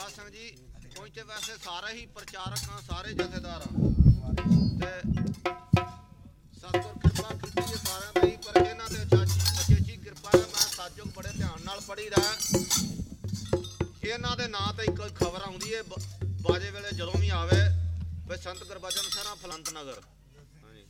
ਸਾਧ ਸੰਗਤ ਜੀ, ਪਹੁੰਚੇ ਵੈਸੇ ਸਾਰੇ ਹੀ ਪ੍ਰਚਾਰਕ ਹਾਂ ਸਾਰੇ ਜਥੇਦਾਰ। ਆ ਤੇ ਸਤਿਗੁਰ ਕਿਰਪਾ ਕੀਤੀ ਹੈ ਸਾਰਿਆਂ ਦੀ, ਪਰ ਇਹਨਾਂ ਤੇ ਚਾਚੀ ਅਚੇਚੀ ਕਿਰਪਾ ਨਾਲ ਮੈਂ ਸਾਜੋਗ ਬੜੇ ਧਿਆਨ ਨਾਲ ਪੜ੍ਹੀ ਦਾ। ਇਹਨਾਂ ਦੇ ਨਾਂ ਤੇ ਇੱਕ ਖਬਰ ਆਉਂਦੀ ਹੈ ਬਾਜੇ ਵੇਲੇ ਜਦੋਂ ਵੀ ਆਵੇ ਵੀ ਸੰਤ ਗੁਰਬਚਨ ਸਰਾ ਫਲੰਤ ਨਗਰ। ਹਾਂਜੀ।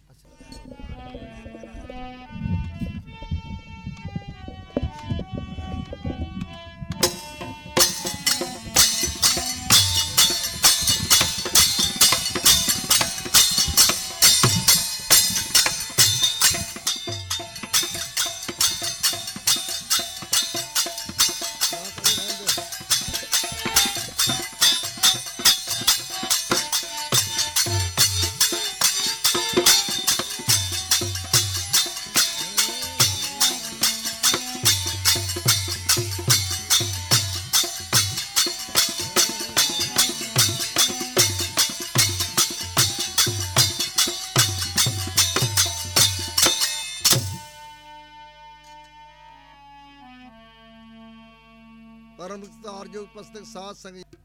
ਸਤਿਕਾਰਯੋਗ ਸਾਧ ਸੰਗਤ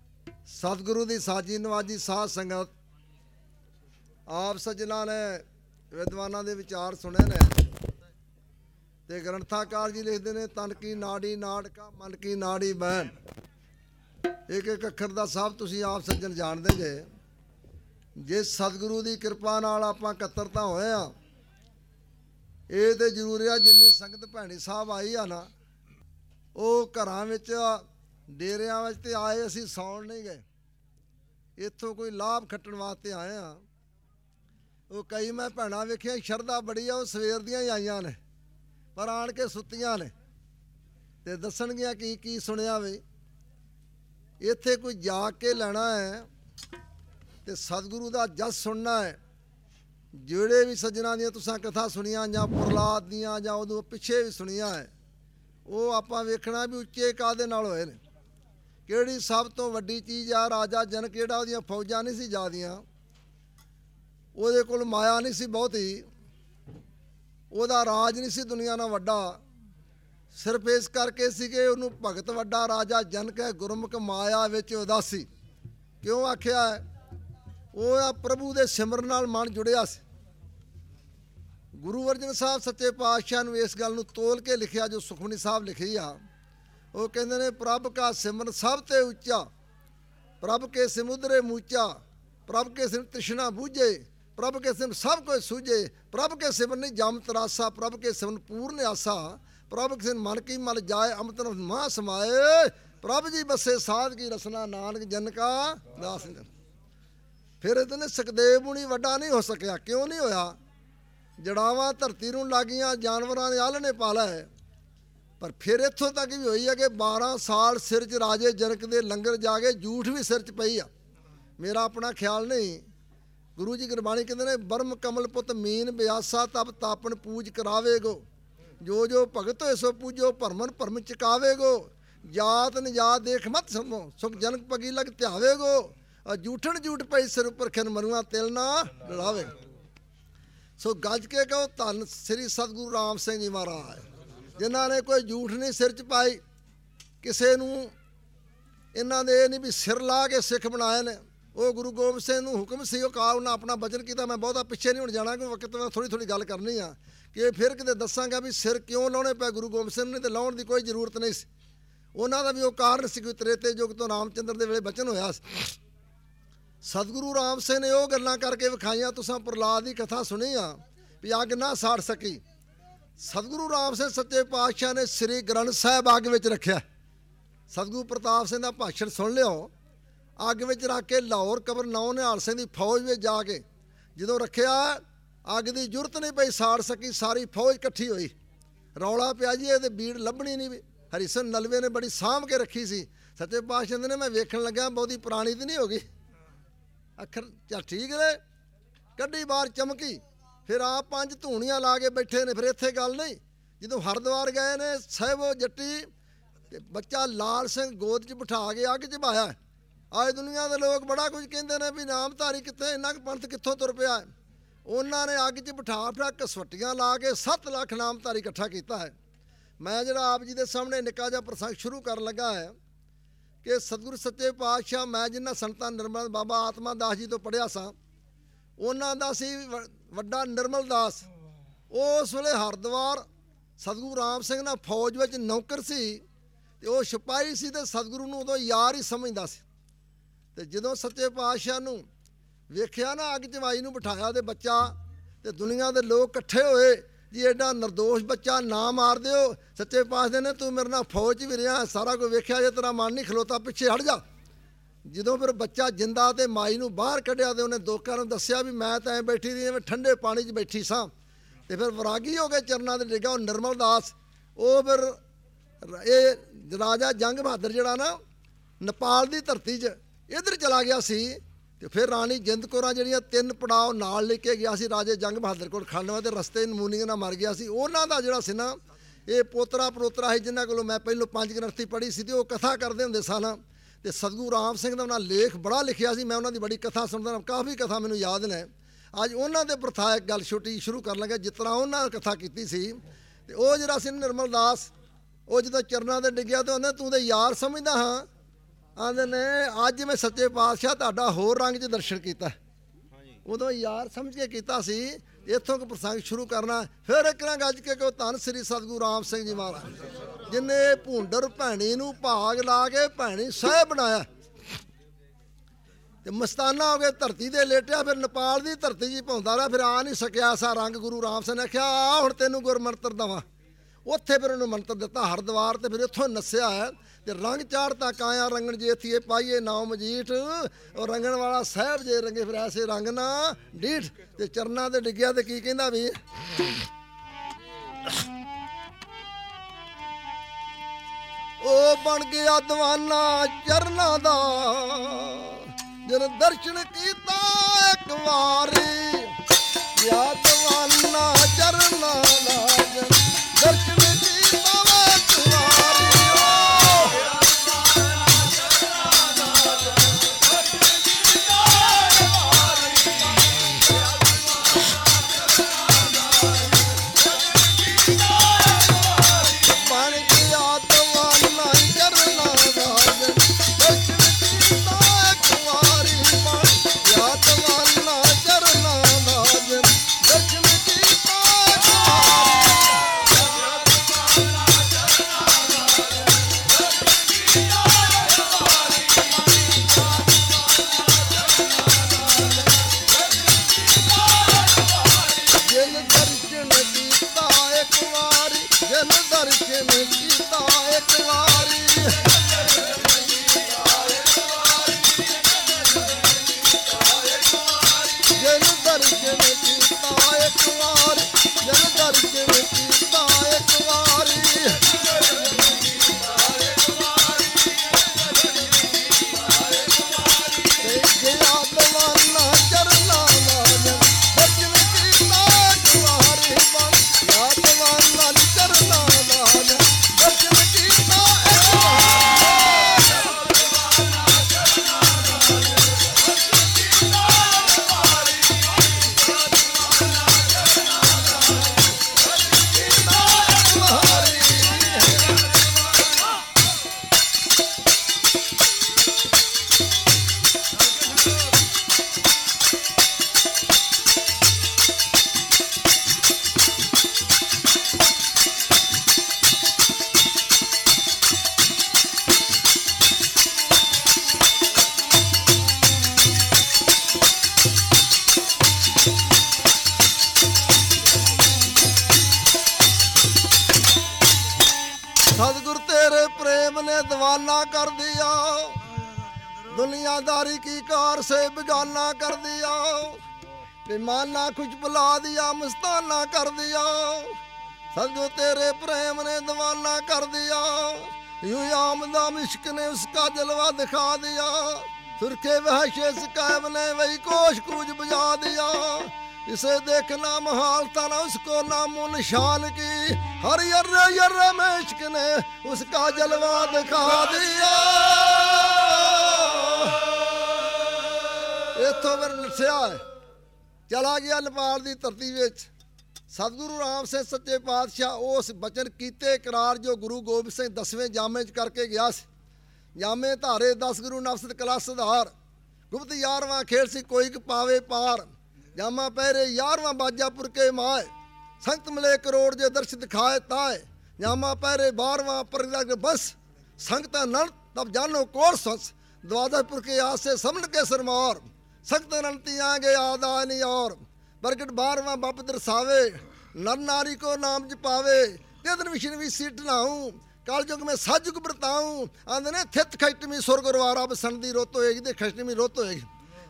ਸਤਿਗੁਰੂ ਦੀ ਸਾਜੀ ਨਵਾਜੀ ਸਾਧ ਸੰਗਤ ਆਪ ਸੱਜਣਾ ਨੇ ਵਿਦਵਾਨਾਂ ਦੇ ਵਿਚਾਰ ਸੁਣੇ ਨੇ ਤੇ ਗ੍ਰੰਥਾਕਾਰ ਜੀ ਲਿਖਦੇ ਨੇ, ਤਨ ਕੀ ਨਾੜੀ ਨਾੜਕਾ, ਮਨ ਕੀ ਨਾੜੀ ਬਹਿਣ। ਇੱਕ ਇੱਕ ਅੱਖਰ ਦਾ ਸਭ ਤੁਸੀਂ ਆਪ ਸੱਜਣ ਜਾਣਦੇ ਜੇ। ਜੇ ਸਤਿਗੁਰੂ ਦੀ ਕਿਰਪਾ ਨਾਲ ਆਪਾਂ ਇਕੱਤਰਤਾ ਹੋਏ ਆ, ਇਹ ਤੇ ਜ਼ਰੂਰ ਆ ਜਿੰਨੀ ਸੰਗਤ ਭੈਣੀ ਸਾਹਿਬ ਆਈ ਆ ਨਾ, ਉਹ ਘਰਾਂ ਵਿੱਚ ਡੇਰਿਆਂ ਵਿੱਚ ਤੇ ਆਏ, ਅਸੀਂ ਸੌਣ ਨਹੀਂ ਗਏ। ਇੱਥੋਂ ਕੋਈ ਲਾਭ ਖੱਟਣ ਵਾਸਤੇ ਆਏ ਆ ਉਹ ਕਈ ਮੈਂ ਭੈਣਾਂ ਵੇਖੀਆਂ, ਸ਼ਰਧਾ ਬੜੀ ਆ, ਉਹ ਸਵੇਰ ਦੀਆਂ ਹੀ ਆਈਆਂ ਨੇ, ਪਰ ਆਣ ਕੇ ਸੁੱਤੀਆਂ ਨੇ। ਤੇ ਦੱਸਣਗੀਆਂ ਕੀ ਕੀ ਸੁਣਿਆ ਵੇ। ਇੱਥੇ ਕੋਈ ਜਾ ਕੇ ਲੈਣਾ ਹੈ ਤੇ ਸਤਿਗੁਰੂ ਦਾ ਜਸ ਸੁਣਨਾ ਹੈ। ਜਿਹੜੇ ਵੀ ਸੱਜਣਾ ਦੀਆਂ ਤੁਸੀਂ ਕਥਾ ਸੁਣੀਆਂ, ਜਾਂ ਪ੍ਰਲਾਦ ਦੀਆਂ, ਜਾਂ ਉਦੋਂ ਪਿੱਛੇ ਵੀ ਸੁਣੀਆਂ ਹੈ, ਉਹ ਆਪਾਂ ਵੇਖਣਾ ਵੀ ਉੱਚੇ ਕਾਦੇ ਨਾਲ ਹੋਏ ਨੇ। ਕਿਹੜੀ ਸਭ ਤੋਂ ਵੱਡੀ ਚੀਜ਼ ਆ ਰਾਜਾ ਜਨਕ ਜਿਹੜਾ ਉਹਦੀਆਂ ਫੌਜਾਂ ਨਹੀਂ ਸੀ ਜਾਦੀਆਂ। ਉਹਦੇ ਕੋਲ ਮਾਇਆ ਨਹੀਂ ਸੀ ਬਹੁਤੀ। ਉਹਦਾ ਰਾਜ ਨਹੀਂ ਸੀ ਦੁਨੀਆ ਨਾਲ ਵੱਡਾ। ਸਿਰਫ ਇਸ ਕਰਕੇ ਸੀ ਕਿ ਉਹਨੂੰ ਭਗਤ ਵੱਡਾ ਰਾਜਾ ਜਨਕ ਹੈ, ਗੁਰਮੁਖ ਮਾਇਆ ਵਿੱਚ ਉਦਾਸੀ। ਕਿਉਂ ਆਖਿਆ? ਉਹ ਆ ਪ੍ਰਭੂ ਦੇ ਸਿਮਰਨ ਨਾਲ ਮਨ ਜੁੜਿਆ ਸੀ। ਗੁਰੂ ਅਰਜਨ ਸਾਹਿਬ ਸੱਚੇ ਪਾਤਸ਼ਾਹ ਨੂੰ ਇਸ ਗੱਲ ਨੂੰ ਤੋਲ ਕੇ ਲਿਖਿਆ, ਜੋ ਸੁਖਮਨੀ ਸਾਹਿਬ ਲਿਖੀ ਆ। ਉਹ ਕਹਿੰਦੇ ਨੇ, ਪ੍ਰਭ ਕਾ ਸਿਮਰਨ ਸਭ ਤੇ ਉੱਚਾ, ਪ੍ਰਭ ਕੇ ਸਮੁੰਦਰੇ ਮੂਚਾ, ਪ੍ਰਭ ਕੇ ਸਿਮਰਨ ਤ੍ਰਿਸ਼ਨਾ ਬੂਝੇ, ਪ੍ਰਭ ਕੇ ਸਿਮਰਨ ਸਭ ਕੁਝ ਸੂਝੇ, ਪ੍ਰਭ ਕੇ ਸਿਮਰਨ ਨਹੀਂ ਜਮ ਤਰਾਸਾ, ਪ੍ਰਭ ਕੇ ਸਿਮਰਨ ਪੂਰਨ ਆਸਾ, ਪ੍ਰਭ ਕੇ ਸਿਮਰਨ ਮਨ ਕੀ ਮਲ ਜਾਏ, ਅੰਮ੍ਰਿਤ ਰਸ ਮਹਾ ਸਮਾਏ, ਪ੍ਰਭ ਜੀ ਬਸੇ ਸਾਧ ਕੀ ਰਸਨਾ, ਨਾਨਕ ਜਨ ਕਾ ਦਾਸ ਫਿਰ ਇਹਦੇ ਨੇ ਸੁਖਦੇਵ ਮੁਨੀ ਵੱਡਾ ਨਹੀਂ ਹੋ ਸਕਿਆ, ਕਿਉਂ ਨਹੀਂ ਹੋਇਆ? ਜੜਾਵਾਂ ਧਰਤੀ ਨੂੰ ਲੱਗੀਆਂ, ਜਾਨਵਰਾਂ ਦੇ ਆਲਣੇ ਪਾਲਾ ਹੈ ਪਰ ਫਿਰ ਇੱਥੋਂ ਤੱਕ ਵੀ ਹੋਈ ਹੈ ਕਿ 12 ਸਾਲ ਸਿਰ 'ਚ ਰਾਜੇ ਜਨਕ ਦੇ ਲੰਗਰ ਜਾ ਕੇ ਝੂਠ ਵੀ ਸਿਰ 'ਚ ਪਈ ਆ। ਮੇਰਾ ਆਪਣਾ ਖਿਆਲ ਨਹੀਂ। ਗੁਰੂ ਜੀ ਗੁਰਬਾਣੀ ਕਹਿੰਦੇ ਨੇ ਬਰਮ ਕਮਲ ਪੁੱਤ ਮੀਨ ਬਿਆਸਾ ਤਬ ਤਾਪਨ ਪੂਜ ਕਰਾਵੇਗੋ। ਜੋ ਜੋ ਭਗਤ ਹੋਏ ਸੋ ਪੂਜੋ, ਭਰਮਨ ਭਰਮ ਚਕਾਵੇਗੋ। ਜਾਤ ਨਿਜਾਤ ਦੇਖ ਮਤ ਸਮੋ ਸੁਖ ਜਨਕ ਪਗੀ ਲਗ ਧਿਆਵੇਗੋ। ਆ ਝੂਠਣ ਝੂਠ ਪਈ ਸਿਰ ਉੱਪਰ ਖਨ ਮਰੂਆ ਤਿਲ ਨਾ ਲੜਾਵੇ ਸੋ ਗੱਜ ਕੇ ਕਹੋ, ਧੰਨ ਸ੍ਰੀ ਸਤਿਗੁਰੂ ਰਾਮ ਸਿੰਘ ਜੀ ਮਹਾਰਾਜ। ਜਿਨ੍ਹਾਂ ਨੇ ਕੋਈ ਝੂਠ ਨਹੀਂ ਸਿਰ 'ਚ ਪਾਈ, ਕਿਸੇ ਨੂੰ ਇਹਨਾਂ ਦੇ ਇਹ ਨਹੀਂ ਵੀ ਸਿਰ ਲਾ ਕੇ ਸਿੱਖ ਬਣਾਏ ਨੇ। ਉਹ ਗੁਰੂ ਗੋਬਿੰਦ ਸਿੰਘ ਨੂੰ ਹੁਕਮ ਸੀ, ਉਹ ਕਾਰ ਉਹਨਾਂ ਆਪਣਾ ਬਚਨ ਕੀਤਾ, ਮੈਂ ਬਹੁਤਾ ਪਿੱਛੇ ਨਹੀਂ ਹੁਣ ਜਾਣਾ ਕਿ ਵਕਤ ਮੈਂ ਥੋੜੀ ਥੋੜੀ ਗੱਲ ਕਰਨੀ ਆ। ਕਿ ਫਿਰ ਕਿਤੇ ਦੱਸਾਂਗਾ ਵੀ ਸਿਰ ਕਿਉਂ ਲਾਉਣੇ ਪਏ ਗੁਰੂ ਗੋਬਿੰਦ ਸਿੰਘ ਨੇ, ਤੇ ਲਾਉਣ ਦੀ ਕੋਈ ਜ਼ਰੂਰਤ ਨਹੀਂ ਸੀ। ਉਹਨਾਂ ਦਾ ਵੀ ਉਹ ਕਾਰਨ ਸੀ ਕੋਈ ਤ੍ਰੇਤੇ ਯੁੱਗ ਤੋਂ ਰਾਮਚੰਦਰ ਦੇ ਵੇਲੇ ਬਚਨ ਹੋਇਆ ਸੀ। ਸਤਿਗੁਰੂ ਰਾਮ ਸਿੰਘ ਨੇ ਉਹ ਗੱਲਾਂ ਕਰਕੇ ਵਿਖਾਈਆਂ, ਤੁਸੀਂ ਪ੍ਰਲਾਦ ਦੀ ਕਥਾ ਸੁਣੀ ਆ, ਵੀ ਅੱਗ ਨਾ ਸਾੜ ਸਕੀ। ਸਤਿਗੁਰੂ ਰਾਮ ਸਿੰਘ ਸੱਚੇ ਪਾਤਸ਼ਾਹ ਨੇ ਸ੍ਰੀ ਗ੍ਰੰਥ ਸਾਹਿਬ ਅੱਗ ਵਿੱਚ ਰੱਖਿਆ। ਸਤਿਗੁਰੂ ਪ੍ਰਤਾਪ ਸਿੰਘ ਦਾ ਭਾਸ਼ਣ ਸੁਣ ਲਿਓ। ਅੱਗ ਵਿੱਚ ਰੱਖ ਕੇ ਲਾਹੌਰ ਕਬਰ ਨੌ ਨਿਹਾਲ ਸਿੰਘ ਦੀ ਫੌਜ ਵਿੱਚ ਜਾ ਕੇ ਜਦੋਂ ਰੱਖਿਆ, ਅੱਗ ਦੀ ਜ਼ਰੂਰਤ ਨਹੀਂ ਪਈ ਸਾੜ ਸਕੀ, ਸਾਰੀ ਫੌਜ ਇਕੱਠੀ ਹੋਈ। ਰੌਲਾ ਪਿਆ ਜੀ, ਇਹਦੇ ਬੀੜ ਲੱਭਣੀ ਨਹੀਂ ਵੀ। ਸਿੰਘ ਨਲਵੇ ਨੇ ਬੜੀ ਸਾਂਭ ਕੇ ਰੱਖੀ ਸੀ। ਸੱਚੇ ਪਾਤਸ਼ਾਹ ਨੇ ਮੈਂ ਵੇਖਣ ਲੱਗਾ ਬਹੁਤੀ ਪੁਰਾਣੀ ਤੇ ਨਹੀਂ ਹੋ ਗਈ। ਅੱਖਰ ਚਾ ਠੀਕ ਨੇ। ਕੱਢੀ ਬਾਹਰ ਚਮਕੀ। ਫਿਰ ਆ ਪੰਜ ਧੂਣੀਆਂ ਲਾ ਕੇ ਬੈਠੇ ਨੇ, ਫਿਰ ਇੱਥੇ ਗੱਲ ਨਹੀਂ। ਜਦੋਂ ਹਰਦੁਆਰ ਗਏ ਨੇ, ਸਹਿਬੋ ਜੱਟੀ ਬੱਚਾ ਲਾਲ ਸਿੰਘ ਗੋਦ 'ਚ ਬਿਠਾ ਕੇ ਅੱਗ 'ਚ ਪਾਇਆ ਅੱਜ ਦੁਨੀਆ ਦੇ ਲੋਕ ਬੜਾ ਕੁਝ ਕਹਿੰਦੇ ਨੇ ਵੀ ਨਾਮਧਾਰੀ ਕਿੱਥੇ, ਇੰਨਾ ਕੁ ਪੰਥ ਕਿੱਥੋਂ ਤੁਰ ਪਿਆ ਉਹਨਾਂ ਨੇ ਅੱਗ 'ਚ ਬਿਠਾ ਬਿਠਾ ਕਸਵੱਟੀਆਂ ਲਾ ਕੇ 7 ਲੱਖ ਨਾਮਧਾਰੀ ਇਕੱਠਾ ਕੀਤਾ ਹੈ। ਮੈਂ ਜਿਹੜਾ ਆਪ ਜੀ ਦੇ ਸਾਹਮਣੇ ਨਿੱਕਾ ਜਿਹਾ ਪ੍ਰਸੰਗ ਸ਼ੁਰੂ ਕਰਨ ਲੱਗਾ ਹੈ ਕਿ ਸਤਿਗੁਰੂ ਸੱਚੇ ਪਾਤਸ਼ਾਹ, ਮੈਂ ਜਿੰਨਾ ਸੰਤਾਂ ਨਿਰਮਲ ਬਾਬਾ ਆਤਮਾ ਦਾਸ ਜੀ ਤੋਂ ਪੜਿਆ ਸਾਂ, ਉਹਨਾਂ ਦਾ ਸੀ ਵੱਡਾ ਨਿਰਮਲ ਦਾਸ। ਉਸ ਵੇਲੇ ਹਰਦੁਆਰ ਸਤਿਗੁਰੂ ਰਾਮ ਸਿੰਘ ਨਾਲ ਫੌਜ ਵਿੱਚ ਨੌਕਰ ਸੀ ਤੇ ਉਹ ਸਿਪਾਹੀ ਸੀ ਤੇ ਸਤਿਗੁਰੂ ਨੂੰ ਉਦੋਂ ਯਾਰ ਹੀ ਸਮਝਦਾ ਸੀ। ਤੇ ਜਦੋਂ ਸੱਚੇ ਪਾਤਸ਼ਾਹ ਨੂੰ ਵੇਖਿਆ ਨਾ, ਅੱਗ ਚਵਾਈ ਨੂੰ ਬਿਠਾਇਆ ਤੇ ਬੱਚਾ ਤੇ ਦੁਨੀਆ ਦੇ ਲੋਕ ਇਕੱਠੇ ਹੋਏ, ਜੀ ਐਡਾ નિર્ਦੋਸ਼ ਬੱਚਾ ਨਾ ਮਾਰ ਦਿਓ। ਸੱਚੇ ਪਾਤਸ਼ਾਹ ਨੇ, ਤੂੰ ਮੇਰੇ ਨਾਲ ਫੌਜ 'ਚ ਵੀ ਰਿਹਾ, ਸਾਰਾ ਕੁਝ ਵੇਖਿਆ ਜੇ, ਤੇਰਾ ਮਨ ਨਹੀਂ ਖਲੋਤਾ, ਪਿੱਛੇ ਹਟ ਜਾ। ਜਦੋਂ ਫਿਰ ਬੱਚਾ ਜਿੰਦਾ ਤੇ ਮਾਈ ਨੂੰ ਬਾਹਰ ਕੱਢਿਆ ਤੇ ਉਹਨੇ ਦੋਕਾਂ ਨੂੰ ਦੱਸਿਆ ਵੀ ਮੈਂ ਤਾਂ ਐ ਬੈਠੀ ਦੀ ਐਵੇਂ ਠੰਡੇ ਪਾਣੀ 'ਚ ਬੈਠੀ ਸਾਂ। ਤੇ ਫਿਰ ਵਿਰਾਗੀ ਹੋ ਕੇ ਚਰਨਾਂ ਤੇ ਡਿੱਗਾ, ਉਹ ਨਿਰਮਲ ਦਾਸ। ਉਹ ਫਿਰ ਇਹ ਰਾਜਾ ਜੰਗ ਬਹਾਦਰ ਜਿਹੜਾ ਨਾ, ਨੇਪਾਲ ਦੀ ਧਰਤੀ 'ਚ ਇਧਰ ਚਲਾ ਗਿਆ ਸੀ ਤੇ ਫਿਰ ਰਾਣੀ ਜਿੰਦ ਕੌਰਾਂ ਜਿਹੜੀਆਂ ਤਿੰਨ ਪੜਾਅ ਨਾਲ ਲੈ ਕੇ ਗਿਆ ਸੀ, ਰਾਜੇ ਜੰਗ ਬਹਾਦਰ ਕੋਲ ਖੰਡਵਾ ਤੇ ਰਸਤੇ ਨਮੂਨੀਆਂ ਨਾਲ ਮਰ ਗਿਆ ਸੀ। ਉਹਨਾਂ ਦਾ ਜਿਹੜਾ ਸੀ ਨਾ, ਇਹ ਪੋਤਰਾ ਪਰੋਤਰਾ ਹੈ ਜਿਨ੍ਹਾਂ ਕੋਲੋਂ ਮੈਂ ਪਹਿਲੋਂ ਪੰਜ ਗ੍ਰੰਥੀ ਪੜ੍ਹੀ ਸੀ ਤੇ ਉਹ ਕਥਾ ਕਰਦੇ ਹੁੰਦੇ ਸਨ ਤੇ ਸਤਿਗੁਰੂ ਰਾਮ ਸਿੰਘ ਦਾ ਉਹਨਾਂ ਲੇਖ ਬੜਾ ਲਿਖਿਆ ਸੀ, ਮੈਂ ਉਹਨਾਂ ਦੀ ਬੜੀ ਕਥਾ ਸੁਣਦਾ ਕਾਫੀ ਕਥਾ ਮੈਨੂੰ ਯਾਦ ਨੇ। ਅੱਜ ਉਹਨਾਂ ਦੇ ਪ੍ਰਥਾ ਇੱਕ ਗੱਲ ਛੋਟੀ ਸ਼ੁਰੂ ਕਰਨ ਲੱਗਾ, ਜਿਸ ਤਰ੍ਹਾਂ ਉਹਨਾਂ ਨੇ ਕਥਾ ਕੀਤੀ ਸੀ, ਤੇ ਉਹ ਜਿਹੜਾ ਸੀ ਨਿਰਮਲ ਦਾਸ, ਉਹ ਜਦੋਂ ਚਰਨਾਂ ਤੇ ਡਿੱਗਿਆ ਤੇ ਉਹਨੇ ਤੂੰ ਤੇ ਯਾਰ ਸਮਝਦਾ ਹਾਂ ਆਂਦੇ ਨੇ, ਅੱਜ ਮੈਂ ਸੱਚੇ ਪਾਤਸ਼ਾਹ ਤੁਹਾਡਾ ਹੋਰ ਰੰਗ 'ਚ ਦਰਸ਼ਨ ਕੀਤਾ। ਉਦੋਂ ਯਾਰ ਸਮਝ ਕੇ ਕੀਤਾ ਸੀ, ਇੱਥੋਂ ਕੋ ਪ੍ਰਸੰਗ ਸ਼ੁਰੂ ਕਰਨਾ, ਫਿਰ ਇੱਕ ਨਾ ਗੱਜ ਕੇ ਕੋ ਧੰਨ ਸ੍ਰੀ ਸਤਿਗੁਰੂ ਰਾਮ ਸਿੰਘ ਜੀ ਮਹਾਰਾਜ। ਜਿਨੇ ਭੁੰਡਰ ਭੈਣੀ ਨੂੰ ਭਾਗ ਲਾ ਕੇ ਭੈਣੀ ਸਹਿ ਬਣਾਇਆ। ਤੇ ਮਸਤਾਨਾ ਹੋ ਕੇ ਧਰਤੀ ਤੇ ਲੇਟਿਆ, ਫਿਰ ਨੇਪਾਲ ਦੀ ਧਰਤੀ ਜੀ ਪਾਉਂਦਾ ਰਿਹਾ, ਫਿਰ ਆ ਨਹੀਂ ਸਕਿਆ ਸਾ ਰੰਗ ਗੁਰੂ ਰਾਮ ਸਿੰਘ ਨੇ ਆਖਿਆ ਆ ਹੁਣ ਤੈਨੂੰ ਗੁਰਮੰਤਰ ਦਵਾਂ। ਉੱਥੇ ਫਿਰ ਉਹਨੂੰ ਮੰਤਰ ਦਿੱਤਾ ਹਰਦੁਆਰ ਤੇ ਫਿਰ ਇੱਥੋਂ ਨੱਸਿਆ ਤੇ ਰੰਗ ਚਾੜਤਾ ਕਾਇਆ ਰੰਗਣ ਜੇ ਥੀਏ ਪਾਈਏ ਨਾਮ ਮਜੀਠ, ਉਹ ਰੰਗਣ ਵਾਲਾ ਸਾਹਿਬ ਜੇ ਰੰਗੇ ਫਿਰ ਐਸੇ ਰੰਗ ਨਾ ਡੀਠ ਤੇ ਚਰਨਾਂ ਤੇ ਡਿੱਗਿਆ ਤੇ ਕੀ ਕਹਿੰਦਾ ਵੀ ਉਹ ਬਣ ਗਿਆ ਦੀਵਾਨਾ ਚਰਨਾਂ ਦਾ। ਜਨ ਦਰਸ਼ਨ ਕੀਤਾ ਇੱਕ ਵਾਰੀ ਯਾ ਦੀਵਾਨਾ ਚਰਨਾਂ ਦਾ घर एक मीनाय ਬੇਗਾਨਾ ਕਰ ਦਿਆ ਦੁਨੀਆਦਾਰੀ ਕੀ ਕਾਰ ਸੇ ਬੇਗਾਨਾ ਕਰ ਦਿਆ ਬੇਮਾਨਾ ਕੁਝ ਬੁਲਾ ਦਿਆ, ਮਸਤਾਨਾ ਕਰ ਦਿਆ ਸਮਝੋ ਤੇਰੇ ਪ੍ਰੇਮ ਨੇ دیਵਾਨਾ ਕਰ ਦਿਆ ਯੂ ਆਮਦਾ ਮਿਸ਼ਕ ਨੇ ਉਸਕਾ ਜਲਵਾ ਦਿਖਾ ਦਿਆ। ਸੁਰਖੇ ਵਹਿਸ਼ੇ ਸਕਾਇਬ ਨੇ ਵਈ ਕੋਸ਼ ਕੂਜ ਬੁਜਾ ਦਿਆ। इसे देखना महाल था ना उसको नामो निशान की हर यर्रे यर्रे में इश्क ने उसका जलवा दिखा दिया ਇੱਥੋਂ ਫਿਰ ਨਸਿਆ ਹੈ ਚਲਾ ਗਿਆ ਨੇਪਾਲ ਦੀ ਧਰਤੀ ਵਿੱਚ ਸਤਿਗੁਰੂ ਰਾਮ ਸਿੰਘ ਸੱਚੇ ਪਾਤਸ਼ਾਹ ਉਸ ਬਚਨ ਕੀਤੇ ਇਕਰਾਰ ਜੋ ਗੁਰੂ ਗੋਬਿੰਦ ਸਿੰਘ ਦਸਵੇਂ ਜਾਮੇ ਚ ਕਰਕੇ ਗਿਆ ਸੀ ਜਾਮੇ ਧਾਰੇ 10 ਗੁਰੂ ਨਫਸਤ ਕਲਾ ਸੁਧਾਰ ਗੁਪਤ ਯਾਰਵਾਂ ਖੇਲ ਸੀ ਕੋਈ ਕ ਪਾਵੇ ਪਾਰ ਜਾਮਾ ਪਹਿਰੇ ਯਾਰਵਾਂ ਬਾਜਾਪੁਰ ਕੇ ਮਾਏ। ਸੰਗਤ ਮਿਲੇ ਕਰੋੜ ਜੇ ਦਰਸ਼ ਦਿਖਾਏ ਤਾਏ। ਜਾਮਾ ਪਹਿਰੇ ਬਾਰਵਾਂ ਪ੍ਰਗਟ ਬਸ ਸੰਗਤ ਨਲ ਤਬ ਜਾਨੋ ਕੋਰ ਸੰਸ। ਦਵਾਦਪੁਰ ਕੇ ਆਸੇ ਸਮਨ ਕੇ ਸਰਮੌਰ। ਸੰਗਤ ਨਲਤੀ ਆਗੇ ਆਦਾ ਨਹੀਂ ਔਰ। ਪ੍ਰਗਟ ਬਾਰਵਾਂ ਬੱਪ ਦਰਸਾਵੇ। ਨਰ ਨਾਰੀ ਕੋ ਨਾਮ ਜਪਾਵੇ। ਤੇ ਦਿਨ ਵਿਸ਼ਨ ਵੀ ਸੀਟ ਨਾਉ। ਕਾਲ ਯੁਗ ਮੈਂ ਸਾਜੁਗ ਬਰਤਾਉ ਆਂਦੇ ਨੇ ਥਿਤ ਖੈਟਮੀ ਸੁਰਗੁਰਵਾਰਾ ਬਸੰਤ ਦੀ ਰੁੱਤ ਹੋਏਗੀ ਤੇ ਖਸ਼ਟਮੀ ਰੁੱਤ ਹੋਏਗੀ